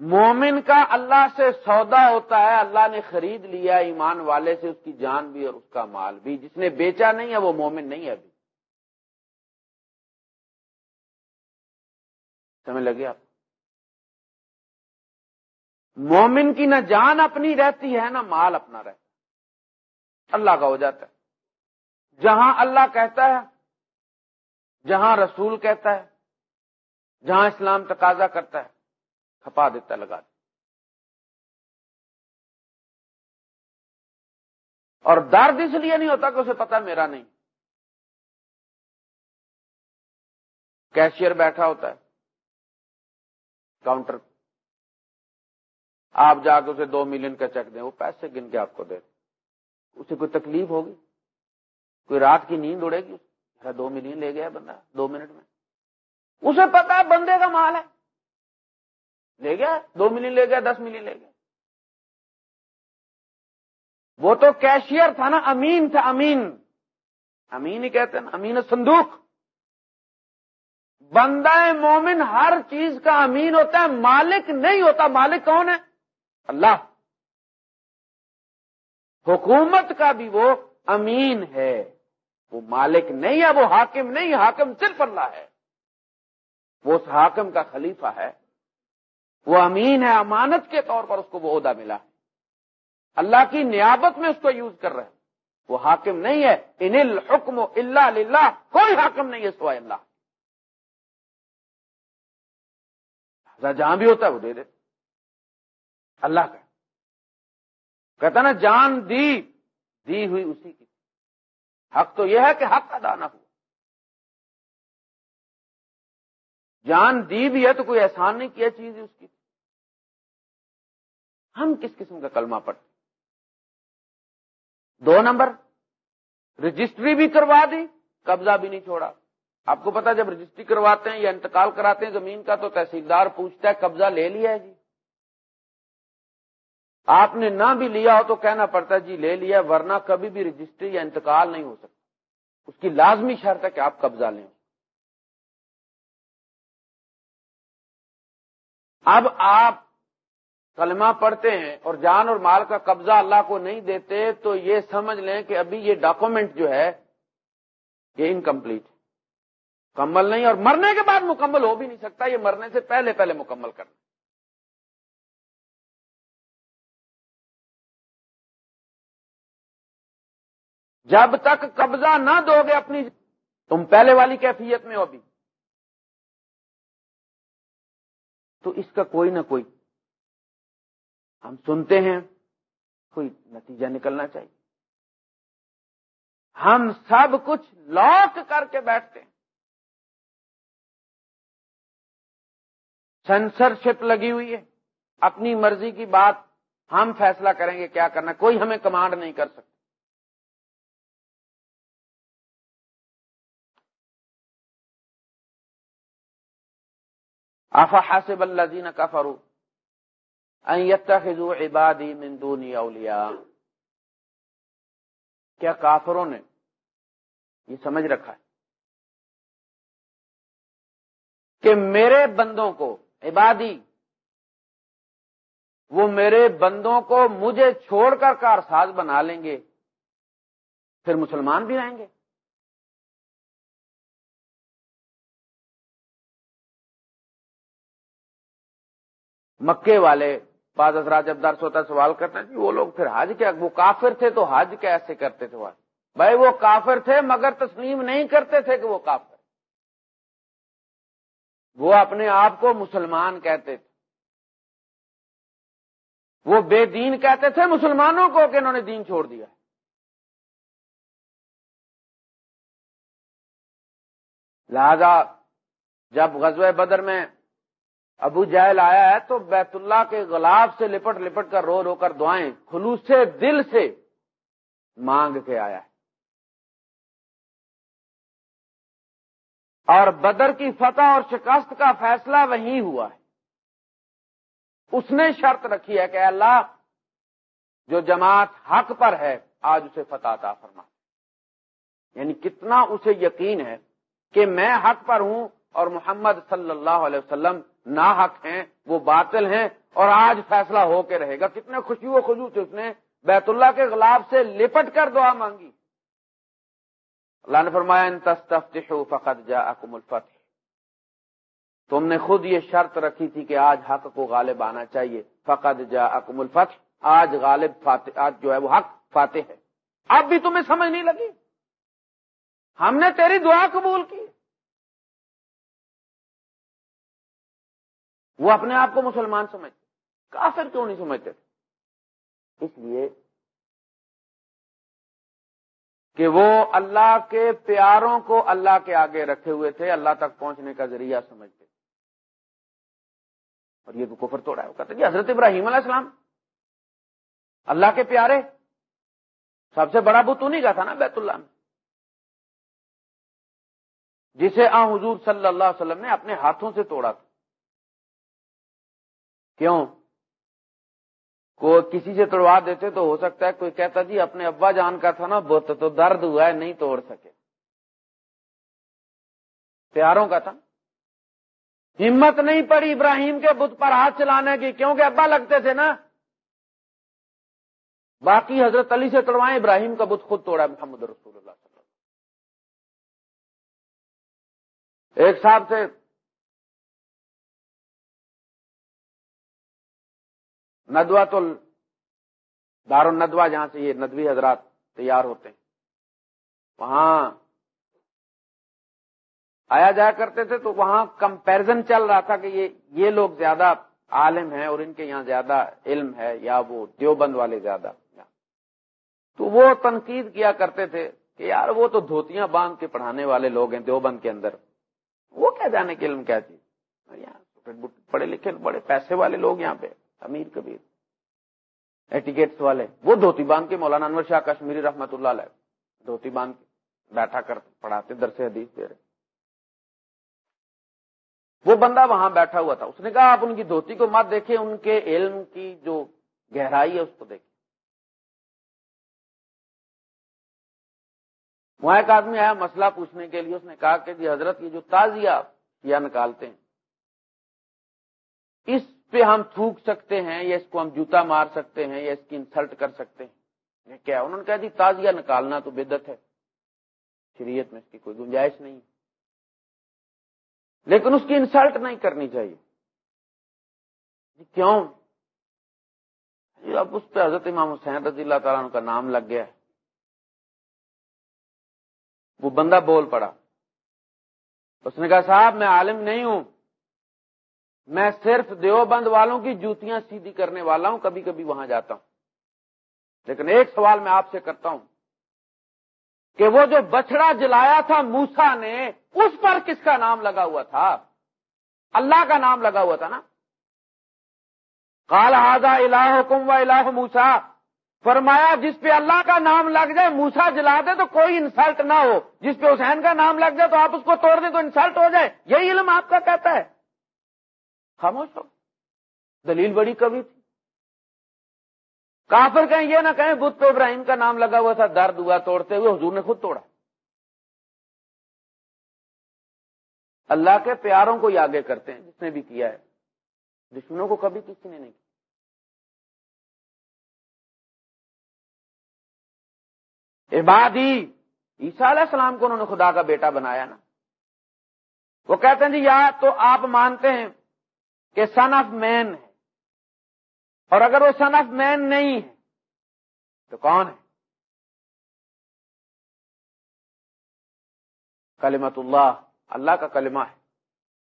مومن کا اللہ سے سودا ہوتا ہے، اللہ نے خرید لیا ایمان والے سے، اس کی جان بھی اور اس کا مال بھی۔ جس نے بیچا نہیں ہے، وہ مومن نہیں ہے ابھی۔ سمجھ لگے آپ؟ مومن کی نہ جان اپنی رہتی ہے، نہ مال اپنا رہتا اللہ کا ہو جاتا ہے۔ جہاں اللہ کہتا ہے، جہاں رسول کہتا ہے، جہاں اسلام تقاضا کرتا ہے۔ کھپا دیتا، لگا دیتا۔ اور درد اس لیے نہیں ہوتا کہ اسے پتا میرا نہیں۔ کیشیئر بیٹھا ہوتا ہے، کاؤنٹر آپ جا کے اسے دو ملین کا چیک دیں، وہ پیسے گن کے آپ کو دے اسے کوئی تکلیف ہوگی؟ کوئی رات کی نیند اڑے گی؟ دو ملین لے گیا بندہ، دو منٹ میں۔ اسے پتا بندے کا مال ہے۔ لے گیا، دو ملین لے گیا، دس ملین لے گیا۔ وہ تو کیشیئر تھا نا، امین تھا، امین۔ امین ہی کہتے ہیں نا، امین صندوق۔ بندہ مومن ہر چیز کا امین ہوتا ہے، مالک نہیں ہوتا۔ مالک کون ہے؟ اللہ۔ حکومت کا بھی وہ امین ہے۔ وہ مالک نہیں ہے، وہ حاکم نہیں، حاکم صرف اللہ ہے۔ وہ اس حاکم کا خلیفہ ہے۔ وہ امین ہے، امانت کے طور پر اس کو وہ عہدہ ملا۔ اللہ کی نیابت میں اس کو یوز کر رہے ہیں۔ وہ حاکم نہیں ہے۔ ان الحکم اللہ للہ۔ کوئی حاکم نہیں ہے سوائے اللہ۔ جہاں بھی ہوتا ہے وہ دے دے۔ اللہ کا۔ کہتا نا، جان دی دی ہوئی اسی کی۔ حق تو یہ ہے کہ حق ادا نہ ہو۔ جان دی بھی ہے تو کوئی احسان نہیں کیا چیز اس کی۔ ہم کس قسم کا کلمہ پڑھتے دو نمبر، رجسٹری بھی کروا دی، قبضہ بھی نہیں چھوڑا۔ آپ کو پتا جب رجسٹری کرواتے ہیں یا انتقال کراتے ہیں زمین کا تو تحصیلدار پوچھتا ہے، قبضہ لے لیا ہے جی؟ آپ نے نہ بھی لیا ہو تو کہنا پڑتا ہے جی لے لیا ورنہ کبھی بھی رجسٹری یا انتقال نہیں ہو سکتا۔ اس کی لازمی شرط ہے کہ آپ قبضہ لیں۔ اب آپ کلمہ پڑھتے ہیں اور جان اور مال کا قبضہ اللہ کو نہیں دیتے تو یہ سمجھ لیں کہ ابھی یہ ڈاکومنٹ جو ہے یہ انکمپلیٹ مکمل نہیں اور مرنے کے بعد مکمل ہو بھی نہیں سکتا، یہ مرنے سے پہلے پہلے مکمل کرنا۔ جب تک قبضہ نہ دو گے اپنی، تم پہلے والی کیفیت میں ہو ابھی۔ تو اس کا کوئی نہ کوئی ہم سنتے ہیں، کوئی نتیجہ نکلنا چاہیے۔ ہم سب کچھ لاک کر کے بیٹھتے ہیں۔ سینسرشپ لگی ہوئی ہے۔ اپنی مرضی کی بات ہم فیصلہ کریں گے کیا کرنا کوئی ہمیں کمانڈ نہیں کر سکتا۔ آفا حاسب اللہ جین کا فرو عبادی مندونی اولیا کیا کافروں نے یہ سمجھ رکھا ہے کہ میرے بندوں کو عبادی، وہ میرے بندوں کو مجھے چھوڑ کر کارساز بنا لیں گے، پھر مسلمان بھی رہیں گے۔ مکے والے بعض حضرات جب درس ہوتا سوال کرتے ہیں جی وہ لوگ پھر حج کیا وہ کافر تھے تو حج کیسے کرتے تھے بھائی وہ کافر تھے مگر تسلیم نہیں کرتے تھے کہ وہ کافر۔ وہ اپنے آپ کو مسلمان کہتے تھے۔ وہ بے دین کہتے تھے مسلمانوں کو کہ انہوں نے دین چھوڑ دیا۔ لہذا جب غزوہ بدر میں ابو جہل آیا ہے تو بیت اللہ کے غلاب سے لپٹ لپٹ کر رو رو کر دعائیں، خلوص سے، دل سے مانگ کے آیا ہے۔ اور بدر کی فتح اور شکست کا فیصلہ وہی ہوا ہے۔ اس نے شرط رکھی ہے کہ اللہ، جو جماعت حق پر ہے، آج اسے فتح عطا فرما۔ یعنی کتنا اسے یقین ہے کہ میں حق پر ہوں اور محمد صلی اللہ علیہ وسلم نا حق ہیں، وہ باطل ہیں، اور آج فیصلہ ہو کے رہے گا۔ کتنے خوشی و خجو سے اس نے بیت اللہ کے غلاب سے لپٹ کر دعا مانگی۔ اللہ نے فرمایا فقط جا اکم الفتح۔ تم نے خود یہ شرط رکھی تھی کہ آج حق کو غالب آنا چاہیے۔ فقط جا اکم الفتح۔ آج غالب فاتح، آج جو ہے وہ حق فاتح ہے۔ اب بھی تمہیں سمجھ نہیں لگی؟ ہم نے تیری دعا قبول کی۔ وہ اپنے آپ کو مسلمان سمجھتے کافر کیوں نہیں سمجھتے؟ تھے اس لیے کہ وہ اللہ کے پیاروں کو اللہ کے آگے رکھے ہوئے تھے، اللہ تک پہنچنے کا ذریعہ سمجھتے اور یہ تو کفر توڑا ہے۔ وہ کہتے جی حضرت ابراہیم علیہ السلام اللہ کے پیارے، سب سے بڑا بت انہیں کا تھا نا بیت اللہ میں؟ جسے آ حضور صلی اللہ علیہ وسلم نے اپنے ہاتھوں سے توڑا تھا۔ کیوں؟ کو کسی سے توڑوا دیتے تو ہو سکتا ہے کوئی کہتا جی اپنے ابا جان کا تھا نا، بت تو درد ہوا ہے، نہیں توڑ سکے۔ پیاروں کا تھا۔ ہمت نہیں پڑی ابراہیم کے بت پر ہاتھ چلانے کی، کیونکہ ابا لگتے تھے نا۔ باقی حضرت علی سے توڑوائے ابراہیم کا بت خود توڑا، محمد رسول اللہ صلی اللہ ایک صاحب سے ندوا تو دار الندوا جہاں سے یہ ندوی حضرات تیار ہوتے ہیں۔ وہاں آیا جایا کرتے تھے تو وہاں کمپیرزن چل رہا تھا کہ یہ یہ لوگ زیادہ عالم ہیں اور ان کے یہاں زیادہ علم ہے یا وہ دیوبند والے زیادہ تو وہ تنقید کیا کرتے تھے کہ یار وہ تو دھوتیاں باندھ کے پڑھانے والے لوگ ہیں دیوبند کے اندر۔ وہ کیا جانے کے علم کیا چیز؟ پڑھے لکھے بڑے پیسے والے لوگ یہاں پہ۔ امیر کبیر ایٹیکیٹس والے، وہ دھوتی باندھ کے مولانا انور شاہ کشمیری رحمت اللہ علیہ، دھوتی باندھ کے بیٹھا کر پڑھاتے، درس حدیث دے رہے۔ وہ بندہ وہاں بیٹھا ہوا تھا، اس نے کہا، آپ ان کی دھوتی کو مت دیکھیں، ان کے علم کی جو گہرائی ہے، اس کو دیکھیں۔ وہاں ایک آدمی آیا مسئلہ پوچھنے کے لیے، اس نے کہا کہ جی حضرت، یہ جو تازیہ یا نکالتے ہیں، اس پہ ہم تھوک سکتے ہیں یا اس کو ہم جوتا مار سکتے ہیں یا اس کی انسلٹ کر سکتے ہیں۔ کیا انہوں نے کہا جی تازیہ نکالنا تو بدت ہے۔ شریعت میں اس کی کوئی گنجائش نہیں۔ لیکن اس کی انسلٹ نہیں کرنی چاہیے۔ جی کیوں؟ جی اب اس پہ حضرت امام حسین رضی اللہ تعالیٰ کا نام لگ گیا ہے۔ وہ بندہ بول پڑا۔ اس نے کہا، صاحب، میں عالم نہیں ہوں۔ میں صرف دیوبند والوں کی جوتیاں سیدھی کرنے والا ہوں، کبھی کبھی وہاں جاتا ہوں۔ لیکن ایک سوال میں آپ سے کرتا ہوں کہ وہ جو بچڑا جلایا تھا موسا نے، اس پر کس کا نام لگا ہوا تھا؟ اللہ کا نام لگا ہوا تھا نا؟ کال آدھا الہ حکم و الہ موسا۔ فرمایا، جس پہ اللہ کا نام لگ جائے، موسا جلا دے تو کوئی انسلٹ نہ ہو۔ جس پہ حسین کا نام لگ جائے تو آپ اس کو توڑ دیں تو انسلٹ ہو جائے۔ یہی علم آپ کا کہتا ہے۔ خاموش ہو۔ دلیل بڑی کبھی تھی۔ کافر کہیں یہ نہ کہیں بدھ پہ ابراہیم کا نام لگا ہوا تھا درد ہوا توڑتے ہوئے حضور نے خود توڑا۔ اللہ کے پیاروں کو ہی آگے کرتے ہیں، جس نے بھی کیا ہے۔ دشمنوں کو کبھی کسی نے نہیں کیا۔ عبادی، عیسیٰ علیہ السلام کو انہوں نے خدا کا بیٹا بنایا نا۔ وہ کہتے ہیں جی یا تو آپ مانتے ہیں کہ سن آف مین ہے۔ اور اگر وہ سن آف مین نہیں ہے، تو کون ہے؟ کلمت اللہ اللہ کا کلمہ ہے۔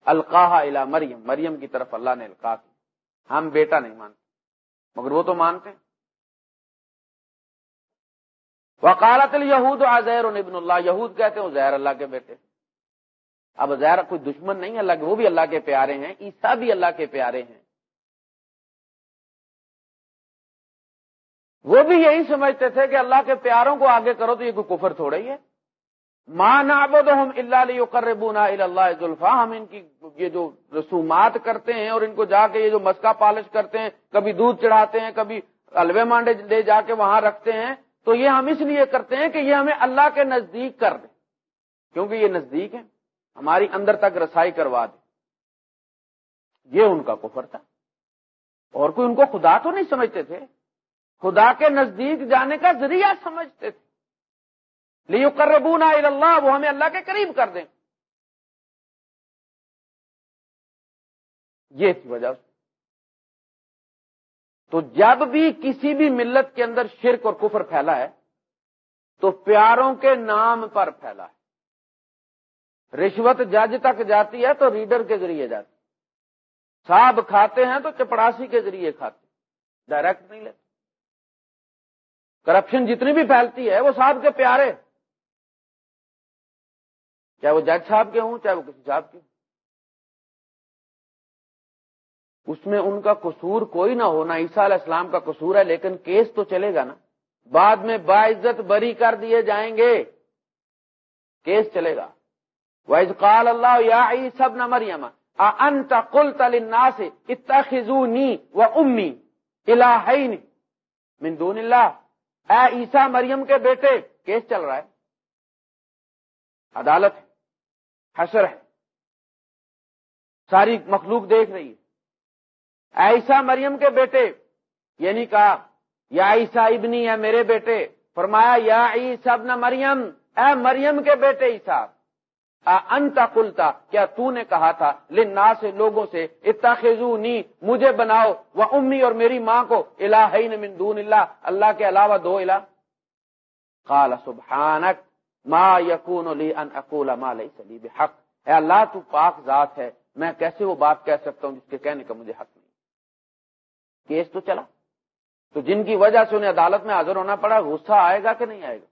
القاح الا مریم مریم کی طرف اللہ نے القاح کی ہم بیٹا نہیں مانتے، مگر وہ تو مانتے۔ ہیں وکالت یہود ازیر ابن اللہ، یہود کہتے ہیں زہر اللہ کے بیٹے۔ اب زہر کوئی دشمن نہیں اللہ کے وہ بھی اللہ کے پیارے ہیں عیسا بھی اللہ کے پیارے ہیں۔ وہ بھی یہی سمجھتے تھے کہ اللہ کے پیاروں کو آگے کرو تو یہ کوئی کفر تھوڑا ہی ہے۔ ماں نابود ہم اللہ کربونا اللہ ذلفا ہم ان کی یہ جو رسومات کرتے ہیں اور ان کو جا کے یہ جو مسکا پالش کرتے ہیں، کبھی دودھ چڑھاتے ہیں، کبھی الوے مانڈے لے جا کے وہاں رکھتے ہیں، تو یہ ہم اس لیے کرتے ہیں کہ یہ ہمیں اللہ کے نزدیک کر دیں۔ کیونکہ یہ نزدیک ہے ہماری اندر تک رسائی کروا دے۔ یہ ان کا کفر تھا۔ اور کوئی ان کو خدا تو نہیں سمجھتے تھے۔ خدا کے نزدیک جانے کا ذریعہ سمجھتے تھے۔ لیو کربونا اللہ وہ ہمیں اللہ کے قریب کر دیں۔ یہ تھی وجہ تو جب بھی کسی بھی ملت کے اندر شرک اور کفر پھیلا ہے، تو پیاروں کے نام پر پھیلا ہے۔ رشوت جج تک جاتی ہے تو ریڈر کے ذریعے جاتی صاحب کھاتے ہیں تو چپڑاسی کے ذریعے کھاتے ڈائریکٹ نہیں لیتے۔ کرپشن جتنی بھی پھیلتی ہے وہ صاحب کے پیارے۔ چاہے وہ جج صاحب کے ہوں، چاہے وہ کسی صاحب کے ہوں۔ اس میں ان کا قصور کوئی نہ ہونا عیسیٰ علیہ السلام کا قصور ہے، لیکن کیس تو چلے گا نا۔ بعد میں باعزت بری کر دیے جائیں گے۔ کیس چلے گا۔ وائز قال اللہ یا سب نہ مریم انت قلت للناس اتخذونی و امی الہین من دون اللہ اے عیسیٰ مریم کے بیٹے، کیس چل رہا ہے؟ عدالت ہے، حشر ہے، ساری مخلوق دیکھ رہی ہے۔ ایسا مریم کے بیٹے یعنی کہا، یا عیسا ابنی ہے میرے بیٹے، فرمایا، یا عیسا ابن مریم، اے مریم کے بیٹے عیسا انتا کلتا کیا تو نے کہا تھا لنا سے لوگوں سے، اتخذونی، مجھے بناؤ وہ امی اور میری ماں کو، الہین من دون اللہ اللہ کے علاوہ دو الہ۔ قال سبحانک، ما یکون لی ان اقول ما لیس لی بحق۔ اے اللہ، تو پاک ذات ہے، میں کیسے وہ بات کہہ سکتا ہوں جس کے کہنے کا مجھے حق نہیں؟ کیس تو چلا۔ تو جن کی وجہ سے انہیں عدالت میں حاضر ہونا پڑا، غصہ آئے گا کہ نہیں آئے گا؟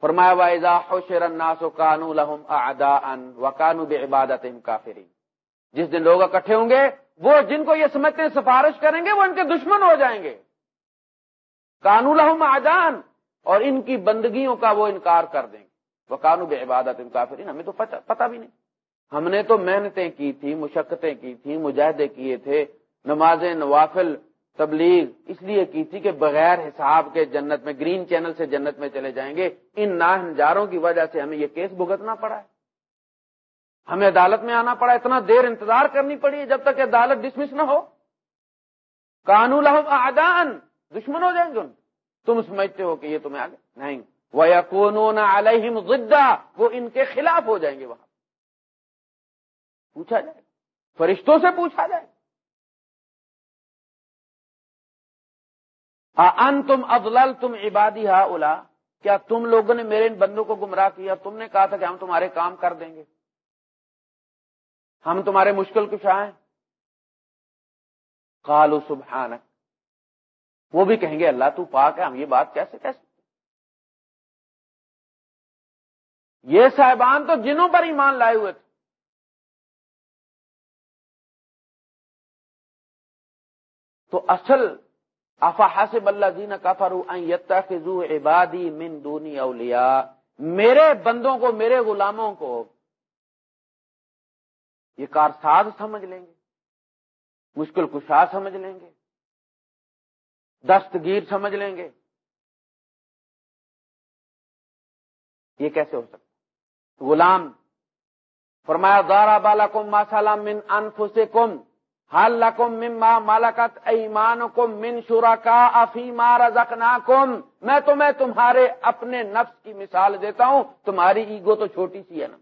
فرمایا وائزا حشر الناس کانو لہم اعداء وکانو بعبادت کافرین. جس دن لوگ اکٹھے ہوں گے، وہ جن کو یہ سمجھتے ہیں سفارش کریں گے، وہ ان کے دشمن ہو جائیں گے۔ کانو لہم اعدان اور ان کی بندگیوں کا وہ انکار کر دیں گے۔ وہ کانو بے عبادت کافرین، ہمیں تو پتا بھی نہیں۔ ہم نے تو محنتیں کی تھی مشقتیں کی تھی مجاہدے کیے تھے، نمازیں، نوافل تبلیغ اس لیے کی تھی کہ بغیر حساب کے جنت میں، گرین چینل سے جنت میں چلے جائیں گے۔ ان ناہنجاروں کی وجہ سے ہمیں یہ کیس بھگتنا پڑا ہے۔ ہمیں عدالت میں آنا پڑا اتنا دیر انتظار کرنی پڑی جب تک عدالت ڈسمس نہ ہو۔ قانون آدان دشمن ہو جائیں گے ان۔ تم سمجھتے ہو کہ یہ تمہیں آگے نہیں۔ وہ یا کون علیہم وہ ان کے خلاف ہو جائیں گے وہاں۔ پوچھا جائے۔ فرشتوں سے پوچھا جائے۔ ہاں، ان تم افضل تم عبادی ہا اولا کیا تم لوگوں نے میرے ان بندوں کو گمراہ کیا؟ تم نے کہا تھا کہ ہم تمہارے کام کر دیں گے۔ ہم تمہارے مشکل کچھ آئے کالو سبحانک۔ وہ بھی کہیں گے، اللہ تو پاک ہے، ہم یہ بات کیسے کیسے یہ صاحبان تو جنوں پر ایمان لائے ہوئے تھے۔ تو اصل افاحسب اللہ زین کافرو یتخذو عبادی من دونی اولیاء؟ میرے بندوں کو، میرے غلاموں کو یہ کارساز سمجھ لیں گے، مشکل کشا سمجھ لیں گے، دستگیر سمجھ لیں گے۔ یہ کیسے ہو سکتا غلام فرمایا دارا بالا کم ماسالہ من انفسکم کم حال لکم مما مالکت ایمان کم من شورا کا افی کم میں تمہیں تمہارے اپنے نفس کی مثال دیتا ہوں، تمہاری ایگو تو چھوٹی سی ہے نا۔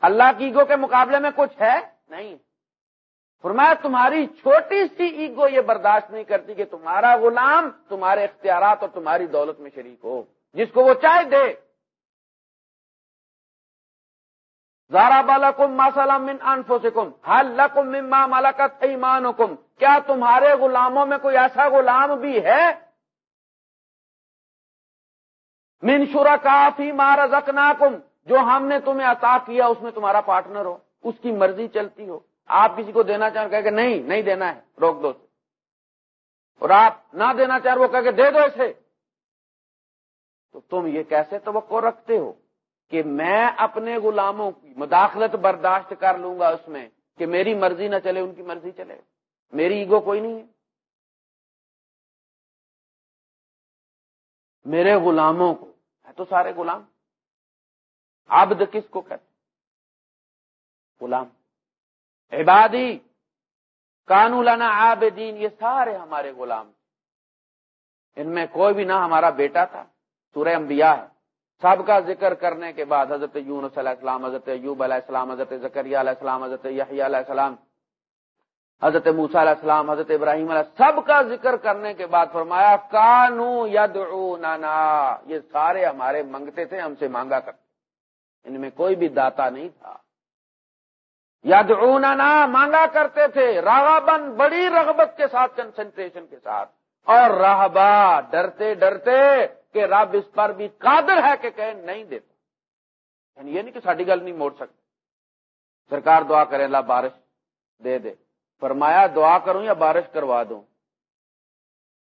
اللہ کی ایگو کے مقابلے میں کچھ ہے؟ نہیں۔ فرمایا، تمہاری چھوٹی سی ایگو یہ برداشت نہیں کرتی کہ تمہارا غلام تمہارے اختیارات اور تمہاری دولت میں شریک ہو، جس کو وہ چاہے دے۔ زارا بالا کم ماسال انفسکم حل لکم مما ملکت ایمانکم کیا تمہارے غلاموں میں کوئی ایسا غلام بھی ہے؟ من شورا کافی مار جو ہم نے تمہیں عطا کیا، اس میں تمہارا پارٹنر ہو، اس کی مرضی چلتی ہو۔ آپ کسی کو دینا چاہیں کہ نہیں نہیں دینا ہے، روک دو اور آپ نہ دینا چاہیں، وہ کہ دے دو اسے۔ تو تم یہ کیسے توقع رکھتے ہو؟ کہ میں اپنے غلاموں کی مداخلت برداشت کر لوں گا اس میں کہ میری مرضی نہ چلے، ان کی مرضی چلے۔ میری ایگو کوئی نہیں ہے۔ میرے غلاموں کو، ہے تو سارے غلام۔ عبد کس کو کہتے غلام۔ عبادی کانو لنا عابدین، یہ سارے ہمارے غلام۔ ان میں کوئی بھی نہ ہمارا بیٹا تھا۔ سورہ انبیاء ہے۔ سب کا ذکر کرنے کے بعد حضرت یونس علیہ السلام، حضرت ایوب علیہ السلام، حضرت زکریہ علیہ السلام، حضرت یحییٰ علیہ السلام، حضرت موسا علیہ السلام، حضرت ابراہیم علیہ سب کا ذکر کرنے کے بعد فرمایا، کانو ید یہ سارے ہمارے منگتے تھے، ہم سے مانگا کرتے ان میں کوئی بھی داتا نہیں تھا۔ ید مانگا کرتے تھے راغبن بڑی رغبت کے ساتھ کنسنٹریشن کے ساتھ۔ اور راہبا ڈرتے ڈرتے کہ رب اس پر بھی قادر ہے کہ کہیں نہیں دیتا۔ یعنی یہ نہیں کہ ساری گل نہیں موڑ سکتے۔ سرکار دعا کرے، اللہ بارش دے دے۔ فرمایا، دعا کروں یا بارش کروا دوں؟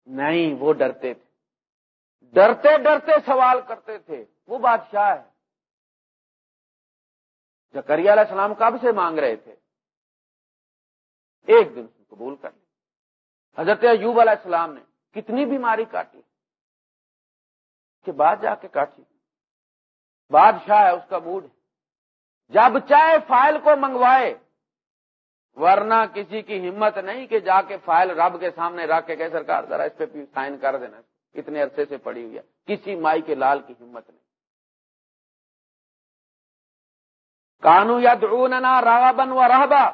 نہیں، وہ ڈرتے تھے۔ ڈرتے ڈرتے سوال کرتے تھے۔ وہ بادشاہ ہے۔ زکری علیہ السلام کب سے مانگ رہے تھے؟ ایک دن قبول کر لی حضرت ایوب علیہ السلام نے کتنی بیماری کاٹی۔ کے بعد جا کے کاٹی۔ بادشاہ ہے، اس کا موڈ جب چاہے فائل کو منگوائے، ورنہ کسی کی ہمت نہیں کہ جا کے فائل رب کے سامنے رکھ کے کہ سرکار ذرا اس پہ سائن کر دینا۔ اتنے عرصے سے پڑی ہوئی ہے۔ کسی مائی کے لال کی ہمت نہیں۔ کانو یا دروننا راغبن و رہبا۔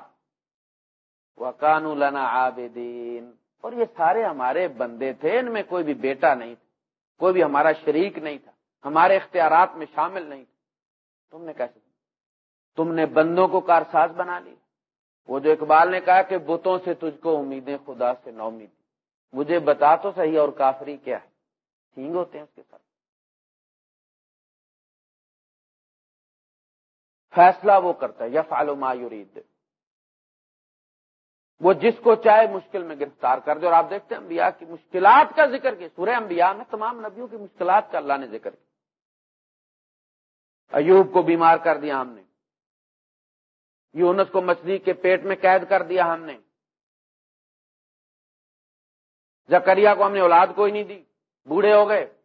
وہ کانو لنا عابدین۔ اور یہ سارے ہمارے بندے تھے، ان میں کوئی بھی بیٹا نہیں تھا۔ کوئی بھی ہمارا شریک نہیں تھا، ہمارے اختیارات میں شامل نہیں تھا۔ تم نے کیسے تم نے بندوں کو کارساز بنا لی وہ جو اقبال نے کہا کہ بتوں سے تجھ کو امیدیں خدا سے نو امید مجھے بتا تو صحیح اور کافری کیا ہے؟ ٹھیک ہوتے ہیں اس کے ساتھ۔ فیصلہ وہ کرتا ہے یا فالو مایورید وہ جس کو چاہے مشکل میں گرفتار کر دے اور آپ دیکھتے ہیں انبیاء کی مشکلات کا ذکر کیا، سورہ انبیاء میں تمام نبیوں کی مشکلات کا اللہ نے ذکر کیا۔ ایوب کو بیمار کر دیا ہم نے۔ یونس کو مچھلی کے پیٹ میں قید کر دیا ہم نے۔ زکریا کو ہم نے اولاد کوئی نہیں دی، بوڑھے ہو گئے۔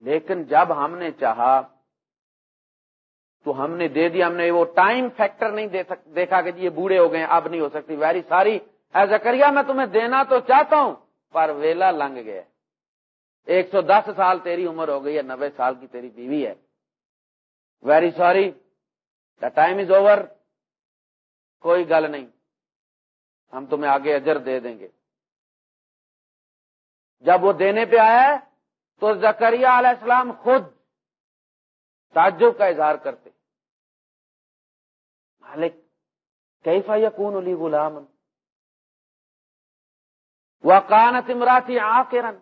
لیکن جب ہم نے چاہا تو ہم نے دے دیا، ہم نے وہ ٹائم فیکٹر نہیں دیکھا کہ جی یہ بوڑھے ہو گئے اب نہیں ہو سکتی۔ ویری ساری ایز اکریا میں تمہیں دینا تو چاہتا ہوں، پر ویلا لنگ گیا۔ ایک سو دس سال تیری عمر ہو گئی ہے نبے سال کی تیری بیوی ہے۔ Very sorry the time is over کوئی گل نہیں۔ ہم تمہیں آگے اجر دے دیں گے۔ جب وہ دینے پہ آیا تو زکریہ علیہ السلام خود تعجب کا اظہار کرتے۔ کیفا یقون علی غلام؟ وقانت امراتی آکرن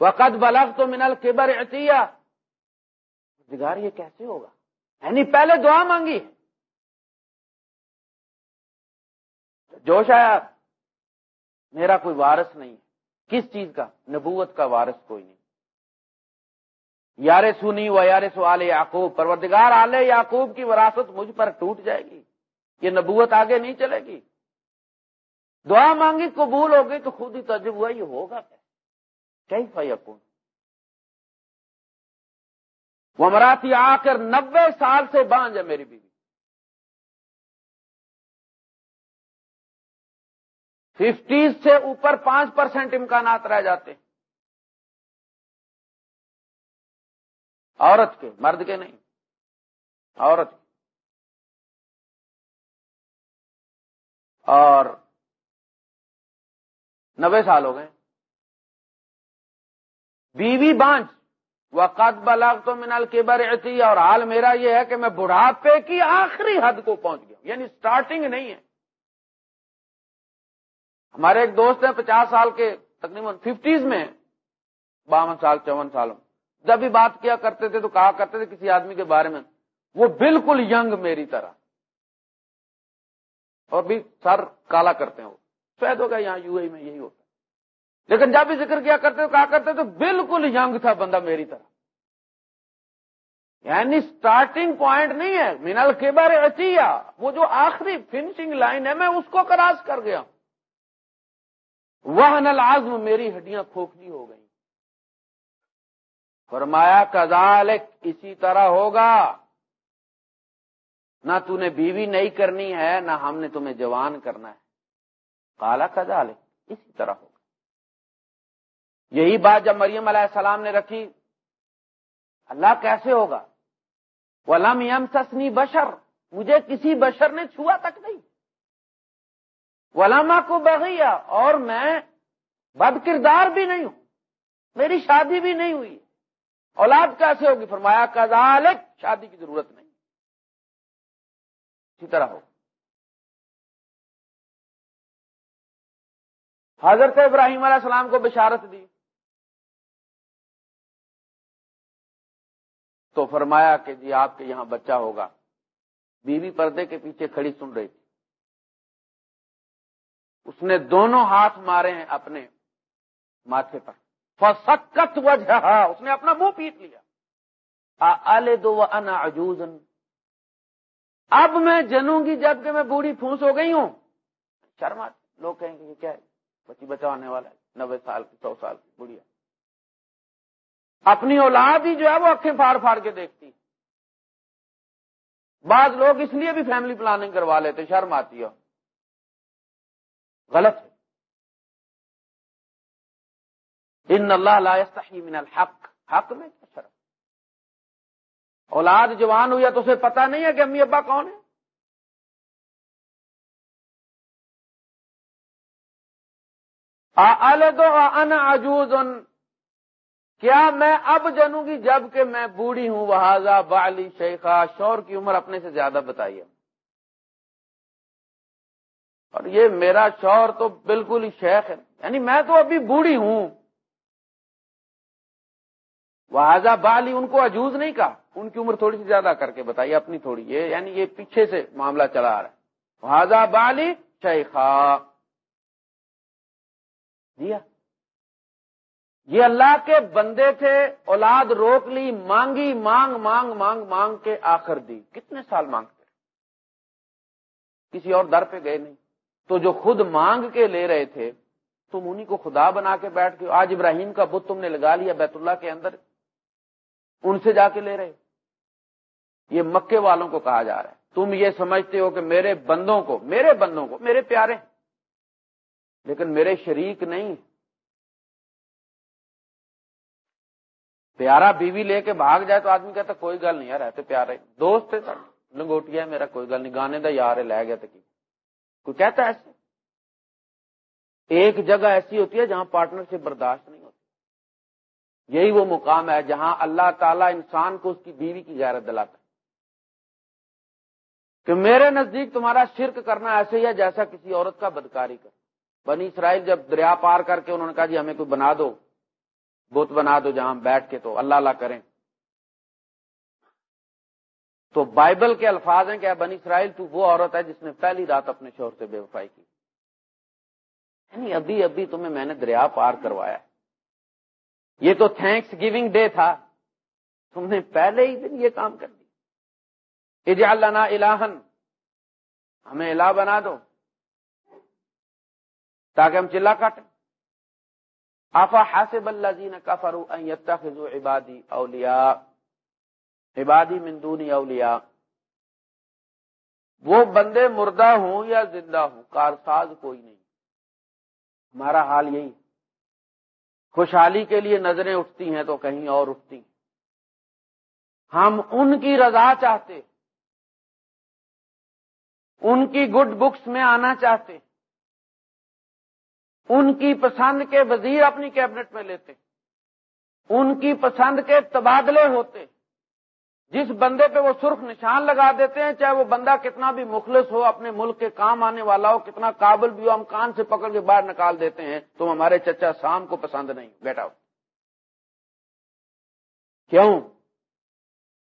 وقت بلغ تو منل کبر عطیہ بگار یہ کیسے ہوگا؟ یعنی پہلے دعا مانگی. جوش آیا، میرا کوئی وارث نہیں. کس چیز کا؟ نبوت کا وارث کوئی نہیں. یار سنی و یار سو آل یعقوب، پروردگار آل یعقوب کی وراثت مجھ پر ٹوٹ جائے گی، یہ نبوت آگے نہیں چلے گی۔ دعا مانگی، قبول ہو گئی تو خود ہی تجرب ہوا، یہ ہوگا کیا؟ فیقون وہ مراتی آ کر نبے سال سے بانج ہے میری بیوی۔ ففٹیز سے اوپر پانچ پرسینٹ امکانات رہ جاتے ہیں۔ عورت کے، مرد کے نہیں، عورت اور نبے سال ہو گئے۔ بیوی بانچ وقت بلاغ تو منال کے بر اور حال میرا یہ ہے کہ میں بڑھاپے کی آخری حد کو پہنچ گیا یعنی سٹارٹنگ نہیں ہے۔ ہمارے ایک دوست ہیں پچاس سال کے، تقریباً ففٹیز میں، باون سال، چون سالوں جب بھی بات کیا کرتے تھے تو کہا کرتے تھے کسی آدمی کے بارے میں، وہ بالکل ینگ میری طرح۔ اور بھی سر کالا کرتے ہیں وہ۔ شاید ہوگا یہاں یو اے میں یہی ہوتا۔ لیکن جب بھی ذکر کیا کرتے کہا کرتے تو بالکل ینگ تھا بندہ میری طرح۔ یعنی سٹارٹنگ پوائنٹ نہیں ہے۔ مینل کے بارے اچیا وہ جو آخری فنشنگ لائن ہے، میں اس کو کراس کر گیا۔ وہ نل آزم میری ہڈیاں کھوکھلی ہو گئی فرمایا کزالک اسی طرح ہوگا۔ نہ تو نے بیوی نہیں کرنی ہے، نہ ہم نے تمہیں جوان کرنا ہے۔ کالا کزالک اسی طرح ہوگا۔ یہی بات جب مریم علیہ السلام نے رکھی، اللہ کیسے ہوگا؟ ولم یم سسنی بشر، مجھے کسی بشر نے چھوا تک نہیں۔ ولاما کو بغیا اور میں بد کردار بھی نہیں ہوں، میری شادی بھی نہیں ہوئی۔ اولاد کیسے ہوگی؟ فرمایا کزالک شادی کی ضرورت نہیں۔ اسی طرح ہو۔ حضرت ابراہیم علیہ السلام کو بشارت دی۔ تو فرمایا کہ جی آپ کے یہاں بچہ ہوگا۔ بیوی پردے کے پیچھے کھڑی سن رہی تھی۔ اس نے دونوں ہاتھ مارے ہیں اپنے ماتھے پر۔ فسکت وجہ اس نے اپنا منہ پیٹ لیا۔ دو انا اب میں جنوں گی جبکہ میں بوڑھی پھونس ہو گئی ہوں۔ شرما لوگ کہیں گے، یہ کیا ہے؟ بچی بچانے والا ہے۔ نبے سال کی، سو سال کی بڑھیا۔ اپنی اولاد ہی جو ہے وہ اکھیں پھاڑ پھاڑ کے دیکھتی۔ بعض لوگ اس لیے بھی فیملی پلاننگ کروا لیتے، شرم آتی ہے۔ غلط ہے۔ ان اللہ لا يستحي من الحق. حق میں کیا شرم؟ اولاد جوان ہوئی تو اسے پتا نہیں ہے کہ امی ابا کون ہے دو ان عجوز. کیا میں اب جنوں گی جبکہ میں بوڑھی ہوں؟ وہ بالی شیخا شور کی عمر اپنے سے زیادہ بتائیے۔ اور یہ میرا شور تو بالکل ہی شیخ ہے۔ یعنی میں تو ابھی بوڑھی ہوں۔ وہ بالی ان کو عجوز نہیں کہا۔ ان کی عمر تھوڑی سی زیادہ کر کے بتائیے، اپنی تھوڑی۔ یہ یعنی یہ پیچھے سے معاملہ چلا آ رہا ہے۔ وہ بالی شیخا دیا۔ یہ اللہ کے بندے تھے، اولاد روک لی، مانگی، مانگ مانگ مانگ مانگ کے آخر دی۔ کتنے سال مانگتے؟ کسی اور در پہ گئے نہیں۔ تو جو خود مانگ کے لے رہے تھے، تم انہیں کو خدا بنا کے بیٹھ کے آج ابراہیم کا بت تم نے لگا لیا بیت اللہ کے اندر۔ ان سے جا کے لے رہے یہ مکے والوں کو کہا جا رہا ہے۔ تم یہ سمجھتے ہو کہ میرے بندوں کو، میرے بندوں کو، میرے پیارے لیکن میرے شریک نہیں۔ پیارا بیوی لے کے بھاگ جائے تو آدمی کہتا کوئی گل نہیں یار، رہتے پیارے۔ دوست ہے لنگوٹیا میرا کوئی گل نہیں۔ گانے دا یار ہے، لے گیا تو کوئی کہتا ہے ایسے؟ ایک جگہ ایسی ہوتی ہے جہاں پارٹنر سے برداشت یہی وہ مقام ہے جہاں اللہ تعالیٰ انسان کو اس کی بیوی کی غیرت دلاتا ہے۔ کہ میرے نزدیک تمہارا شرک کرنا ایسے ہی ہے جیسا کسی عورت کا بدکاری کر بنی اسرائیل جب دریا پار کر کے انہوں نے کہا جی ہمیں کوئی بنا دو، بت بنا دو جہاں بیٹھ کے تو اللہ اللہ کریں۔ تو بائبل کے الفاظ ہیں کہ بنی اسرائیل تو وہ عورت ہے جس نے پہلی رات اپنے شوہر سے بے وفائی کی۔ یعنی ابھی ابھی تمہیں میں نے دریا پار کروایا۔ ہے یہ تو تھینکس گیونگ ڈے تھا۔ تم نے پہلے ہی دن یہ کام کر دیا۔ اجا اللہ الہن ہمیں الہ بنا دو۔ تاکہ ہم چلا کاٹیں۔ آفا حاسب اللہ جی نے کفرو عبادی اولیاء۔ عبادی مندونی اولیاء۔ وہ بندے مردہ ہوں یا زندہ ہوں، کارساز کوئی نہیں۔ ہمارا حال یہی۔ خوشحالی کے لیے نظریں اٹھتی ہیں تو کہیں اور اٹھتی ہیں۔ ہم ان کی رضا چاہتے ان کی گڈ بکس میں آنا چاہتے ان کی پسند کے وزیر اپنی کیبنٹ میں لیتے ان کی پسند کے تبادلے ہوتے جس بندے پہ وہ سرخ نشان لگا دیتے ہیں، چاہے وہ بندہ کتنا بھی مخلص ہو، اپنے ملک کے کام آنے والا ہو، کتنا قابل بھی ہو، ہم کان سے پکڑ کے باہر نکال دیتے ہیں، تو ہمارے چچا شام کو پسند نہیں۔ بیٹا ہو کیوں؟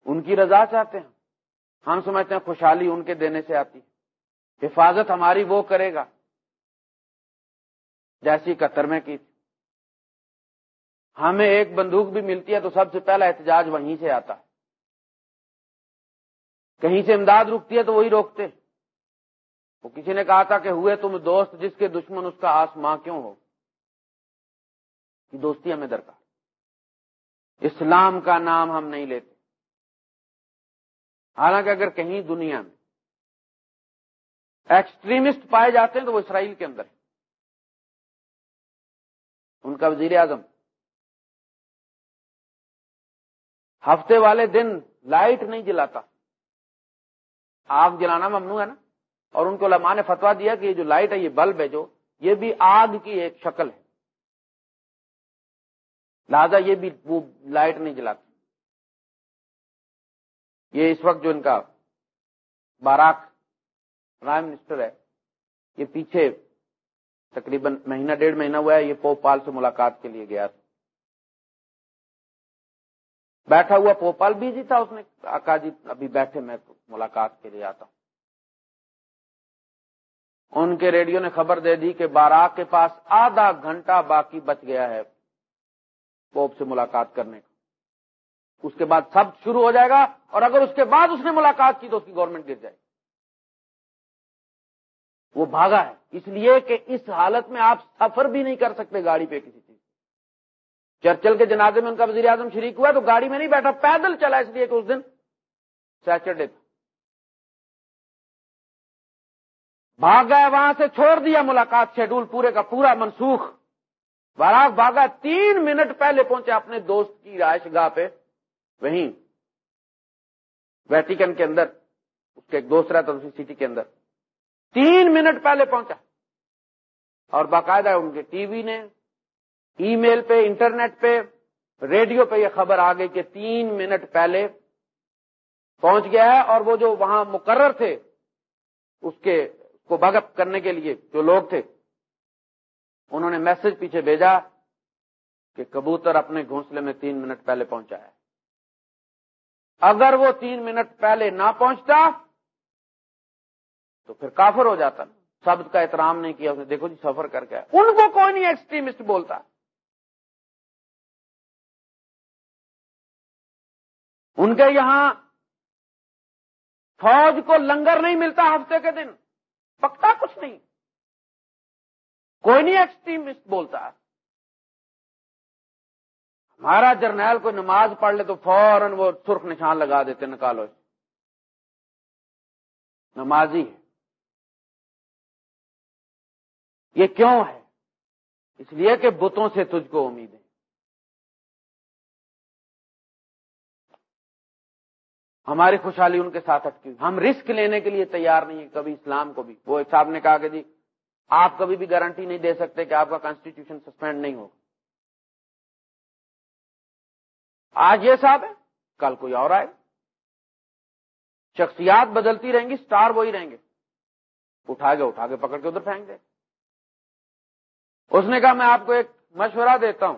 ان کی رضا چاہتے ہیں۔ ہم سمجھتے ہیں خوشحالی ان کے دینے سے آتی حفاظت ہماری وہ کرے گا جیسی قطر میں کی ہمیں ایک بندوق بھی ملتی ہے تو سب سے پہلا احتجاج وہیں سے آتا۔ ہے کہیں سے امداد رکتی ہے تو وہی روکتے وہ کسی نے کہا تھا کہ ہوئے تم دوست جس کے دشمن اس کا آس ماں کیوں ہو؟ دوستی ہمیں درکار۔ اسلام کا نام ہم نہیں لیتے۔ حالانکہ اگر کہیں دنیا میں ایکسٹریمسٹ پائے جاتے ہیں تو وہ اسرائیل کے اندر ہے ان کا وزیر اعظم۔ ہفتے والے دن لائٹ نہیں جلاتا۔ آگ جلانا ممنوع ہے نا؟ اور ان کو علماء نے فتوا دیا کہ یہ جو لائٹ ہے، یہ بلب ہے جو، یہ بھی آگ کی ایک شکل ہے۔ لہذا یہ بھی وہ لائٹ نہیں جلاتی۔ یہ اس وقت جو ان کا باراک پرائم منسٹر ہے، یہ پیچھے تقریباً مہینہ، ڈیڑھ مہینہ ہوا ہے، یہ پوپال سے ملاقات کے لیے گیا تھا۔ بیٹھا ہوا پوپال بیجی تھا اس نے. کہا جی ابھی بیٹھے میں ملاقات کے لیے آتا ہوں. ان کے ریڈیو نے خبر دے دی کہ باراک کے پاس آدھا گھنٹہ باقی بچ گیا ہے پوپ سے ملاقات کرنے کا اس کے بعد سب شروع ہو جائے گا اور اگر اس کے بعد اس نے ملاقات کی تو اس کی گورنمنٹ گر جائے گی. وہ بھاگا ہے. اس لیے کہ اس حالت میں آپ سفر بھی نہیں کر سکتے گاڑی پہ کسی چرچل کے جنازے میں ان کا وزیر اعظم شریک ہوا تو گاڑی میں نہیں بیٹھا، پیدل چلا اس لیے کہ اس دن سیٹرڈے تھا۔ بھاگ گئے وہاں سے چھوڑ دیا ملاقات شیڈول پورے کا پورا منسوخ۔ باراک بھاگا تین منٹ پہلے پہنچے اپنے دوست کی رہائش گاہ پہ، وہیں ویٹیکن کے اندر، اس کے ایک دوست رہتا اسی سٹی کے اندر۔ تین منٹ پہلے پہنچا۔ اور باقاعدہ ان کے ٹی وی نے ای میل پہ، انٹرنیٹ پہ، ریڈیو پہ یہ خبر آ گئی کہ تین منٹ پہلے پہنچ گیا ہے اور وہ جو وہاں مقرر تھے، اس کے کو بھگت کرنے کے لیے جو لوگ تھے، انہوں نے میسج پیچھے بھیجا کہ کبوتر اپنے گھونسلے میں تین منٹ پہلے پہنچا ہے۔ اگر وہ تین منٹ پہلے نہ پہنچتا تو پھر کافر ہو جاتا۔ شبد کا احترام نہیں کیا اس نے۔ دیکھو جی سفر کر کے ان کو کوئی نہیں ایکسٹریمسٹ بولتا۔ ان کے یہاں فوج کو لنگر نہیں ملتا ہفتے کے دن، پکتا کچھ نہیں۔ کوئی نہیں ایکسٹریمسٹ بولتا۔ ہمارا جرنیل کوئی نماز پڑھ لے تو فوراً وہ سرخ نشان لگا دیتے، نکالو۔ نمازی ہے۔ یہ کیوں ہے؟ اس لیے کہ بتوں سے تجھ کو امید ہے۔ ہماری خوشحالی ان کے ساتھ اٹکی ہم رسک لینے کے لیے تیار نہیں ہیں، کبھی اسلام کو بھی۔ وہ صاحب نے کہا کہ جی آپ کبھی بھی گارنٹی نہیں دے سکتے کہ آپ کا کانسٹیٹیوشن سسپینڈ نہیں ہوگا۔ آج یہ صاحب ہے، کل کوئی اور آئے۔ شخصیات بدلتی رہیں گی سٹار وہی رہیں گے۔ اٹھا کے اٹھا کے پکڑ کے ادھر پھینک دے اس نے کہا، میں آپ کو ایک مشورہ دیتا ہوں۔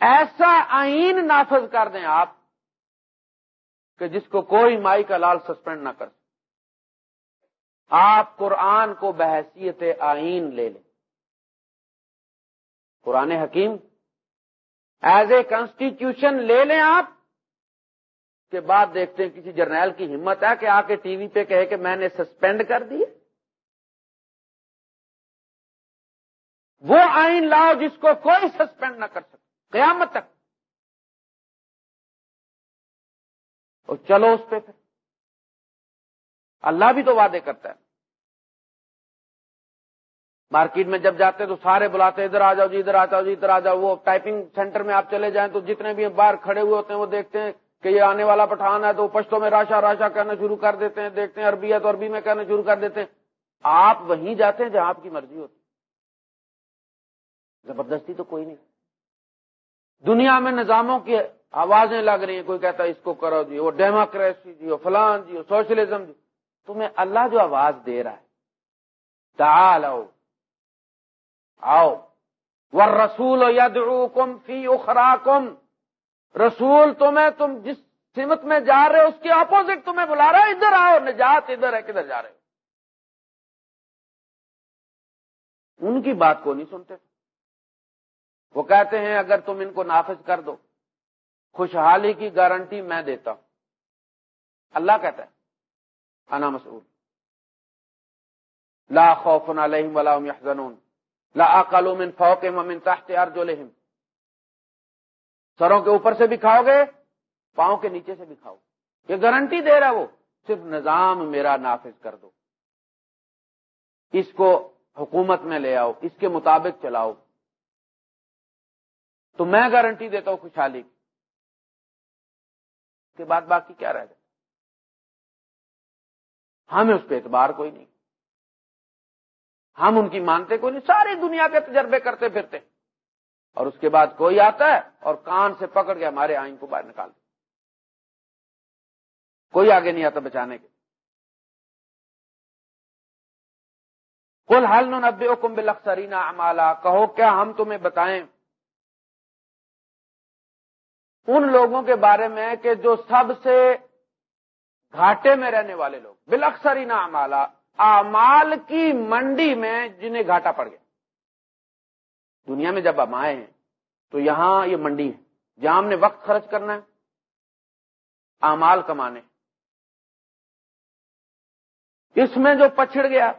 ایسا آئین نافذ کر دیں آپ۔ کہ جس کو کوئی مائی کا لال سسپینڈ نہ کر آپ قرآن کو بحثیت آئین لے لیں۔ قرآن حکیم ایز اے کانسٹیٹیوشن لے لیں آپ، کے بعد دیکھتے ہیں کسی جرنیل کی ہمت ہے کہ آ کے ٹی وی پہ کہے کہ میں نے سسپینڈ کر دی۔ وہ آئین لاؤ جس کو کوئی سسپینڈ نہ کر سکے۔ قیامت تک۔ اور چلو اس پہ پھر۔ اللہ بھی تو وعدے کرتا ہے۔ مارکیٹ میں جب جاتے ہیں تو سارے بلاتے ادھر آ جاؤ جی ادھر آ جاؤ جی ادھر آ جاؤ۔ وہ ٹائپنگ سینٹر میں آپ چلے جائیں تو جتنے بھی باہر کھڑے ہوئے ہوتے ہیں، وہ دیکھتے ہیں کہ یہ آنے والا پٹھان ہے تو پشتوں میں راشا راشا کہنا شروع کر دیتے ہیں۔ دیکھتے ہیں عربی ہے تو عربی میں کہنا شروع کر دیتے ہیں۔ آپ وہیں جاتے ہیں جہاں آپ کی مرضی ہوتی زبردستی تو کوئی نہیں۔ دنیا میں نظاموں کی آوازیں لگ رہی ہیں، کوئی کہتا ہے اس کو کرو جی وہ ڈیموکریسی جی وہ فلان جی وہ سوشلزم جی۔ تمہیں اللہ جو آواز دے رہا ہے تعال آؤ۔ آؤ ور رسول یدعوکم فی اخراکم۔ رسول تمہیں، تم جس سمت میں جا رہے ہو، اس کے اپوزٹ تمہیں بلا رہا ہے ادھر آؤ، نجات ادھر ہے، کدھر جا رہے ہو۔ ان کی بات کو نہیں سنتے۔ وہ کہتے ہیں، اگر تم ان کو نافذ کر دو خوشحالی کی گارنٹی میں دیتا ہوں۔ اللہ کہتا ہے، انا مسعود لا خوف علیہم ولا هم يحزنون لا اقلوا من فوقهم ومن تحت ارجلهم۔ سروں کے اوپر سے بھی کھاؤ گے، پاؤں کے نیچے سے بھی کھاؤ یہ گارنٹی دے رہا وہ، صرف نظام میرا نافذ کر دو۔ اس کو حکومت میں لے آؤ، اس کے مطابق چلاؤ۔ تو میں گارنٹی دیتا ہوں خوشحالی کی۔ کے بعد باقی کیا رہ جائے ہمیں اس پہ اعتبار کوئی نہیں۔ ہم ان کی مانتے کوئی نہیں، ساری دنیا کے تجربے کرتے پھرتے۔ اور اس کے بعد کوئی آتا ہے اور کان سے پکڑ کے ہمارے آئین کو باہر نکال دے کوئی آگے نہیں آتا بچانے کے۔ کل حل نبے حکم بلخسرینا امالا کہو، کیا ہم تمہیں بتائیں ان لوگوں کے بارے میں کہ جو سب سے گھاٹے میں رہنے والے لوگ بلکسر ہی نہ امالا امال کی منڈی میں جنہیں گھاٹا پڑ گیا۔ دنیا میں جب ہم آئے ہیں، تو یہاں یہ منڈی ہے۔ جہاں ہم نے وقت خرچ کرنا ہے امال کمانے۔ اس میں جو پچھڑ گیا،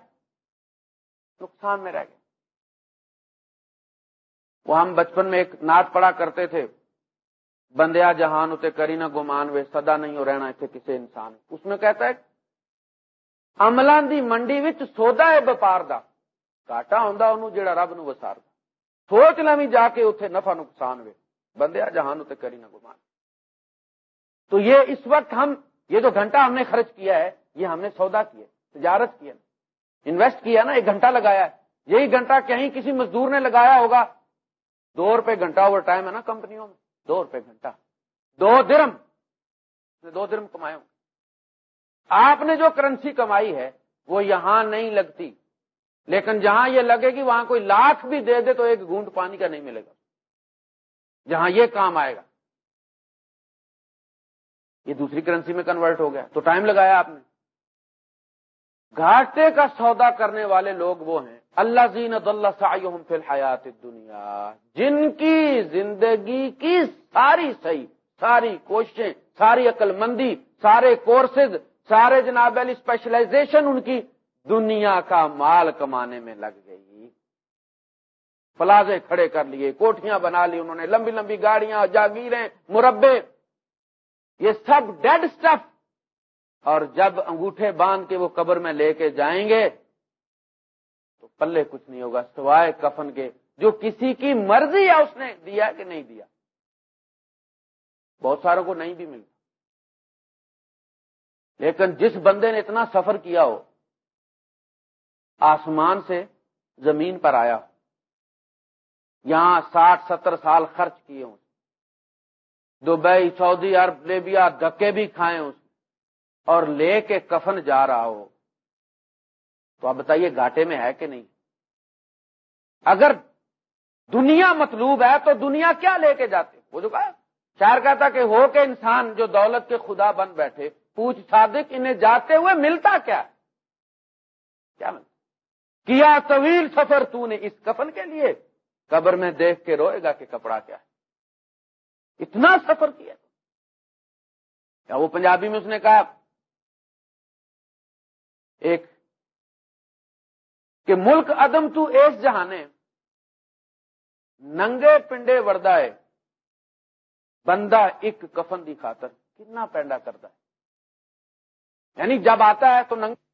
نقصان میں رہ گیا۔ وہ ہم بچپن میں ایک نعت پڑا کرتے تھے بندیا جہان اتنے کری نہ گمان وے سدا نہیں ہو رہنا اتنے کسی انسان اس میں کہتا ہے عملوں دی منڈی وچ سودا ہے وپار دا۔ کاٹا ہوں جڑا رب نو وسار سوچ لوی جا کے اتنے نفع نقصان وے۔ بندیا جہان اتنے کری نہ گمان۔ تو یہ اس وقت ہم، یہ جو گھنٹہ ہم نے خرچ کیا ہے، یہ ہم نے سودا کیا تجارت کیا انویسٹ کیا نا، ایک گھنٹہ لگایا ہے۔ یہی گھنٹہ کہیں کسی مزدور نے لگایا ہوگا۔ دو روپے گھنٹہ اوور ٹائم ہے نا کمپنیوں میں۔ دو روپے گھنٹہ۔ دو درم۔ دو درم کمائے ہوں۔ آپ نے جو کرنسی کمائی ہے، وہ یہاں نہیں لگتی۔ لیکن جہاں یہ لگے گی، وہاں کوئی لاکھ بھی دے دے تو ایک گھونٹ پانی کا نہیں ملے گا۔ جہاں یہ کام آئے گا۔ یہ دوسری کرنسی میں کنورٹ ہو گیا۔ تو ٹائم لگایا آپ نے۔ گھاٹے کا سودا کرنے والے لوگ وہ ہیں اللہ زین اللہ فی الحیات دنیا جن کی زندگی کی ساری صحیح، ساری کوششیں، ساری عقل مندی سارے کورسز سارے جناب علی اسپیشلائزیشن ان کی دنیا کا مال کمانے میں لگ گئی۔ پلازے کھڑے کر لیے کوٹیاں بنا لی انہوں نے، لمبی لمبی گاڑیاں، جاگیریں، مربے۔ یہ سب ڈیڈ سٹف اور جب انگوٹھے باندھ کے وہ قبر میں لے کے جائیں گے تو پلے کچھ نہیں ہوگا، سوائے کفن کے، جو کسی کی مرضی ہے اس نے دیا کہ نہیں دیا۔ بہت ساروں کو نہیں بھی ملتا۔ لیکن جس بندے نے اتنا سفر کیا ہو، آسمان سے زمین پر آیا ہو، یہاں ساٹھ ستر سال خرچ کیے ہوں، دبئی، سعودی عرب، لیبیا دکے بھی کھائے اس اور لے کے کفن جا رہا ہو تو آپ بتائیے گھاٹے میں ہے کہ نہیں؟ اگر دنیا مطلوب ہے تو دنیا کیا لے کے جاتے؟ وہ جو کہا، شاعر کہتا کہ ہو کے انسان جو دولت کے خدا بن بیٹھے، پوچھ صادق انہیں جاتے ہوئے ملتا کیا؟ کیا ملتا؟ کیا طویل سفر تو نے اس کفن کے لیے؟ قبر میں دیکھ کے روئے گا کہ کپڑا کیا ہے۔ اتنا سفر کیا کیا وہ پنجابی میں اس نے کہا، ایک کہ ملک عدم تو ایس جہانے، ننگے پنڈے وردائے، بندہ ایک کفن دی خاطر کتنا پینڈا کرتا ہے۔ یعنی جب آتا ہے تو ننگے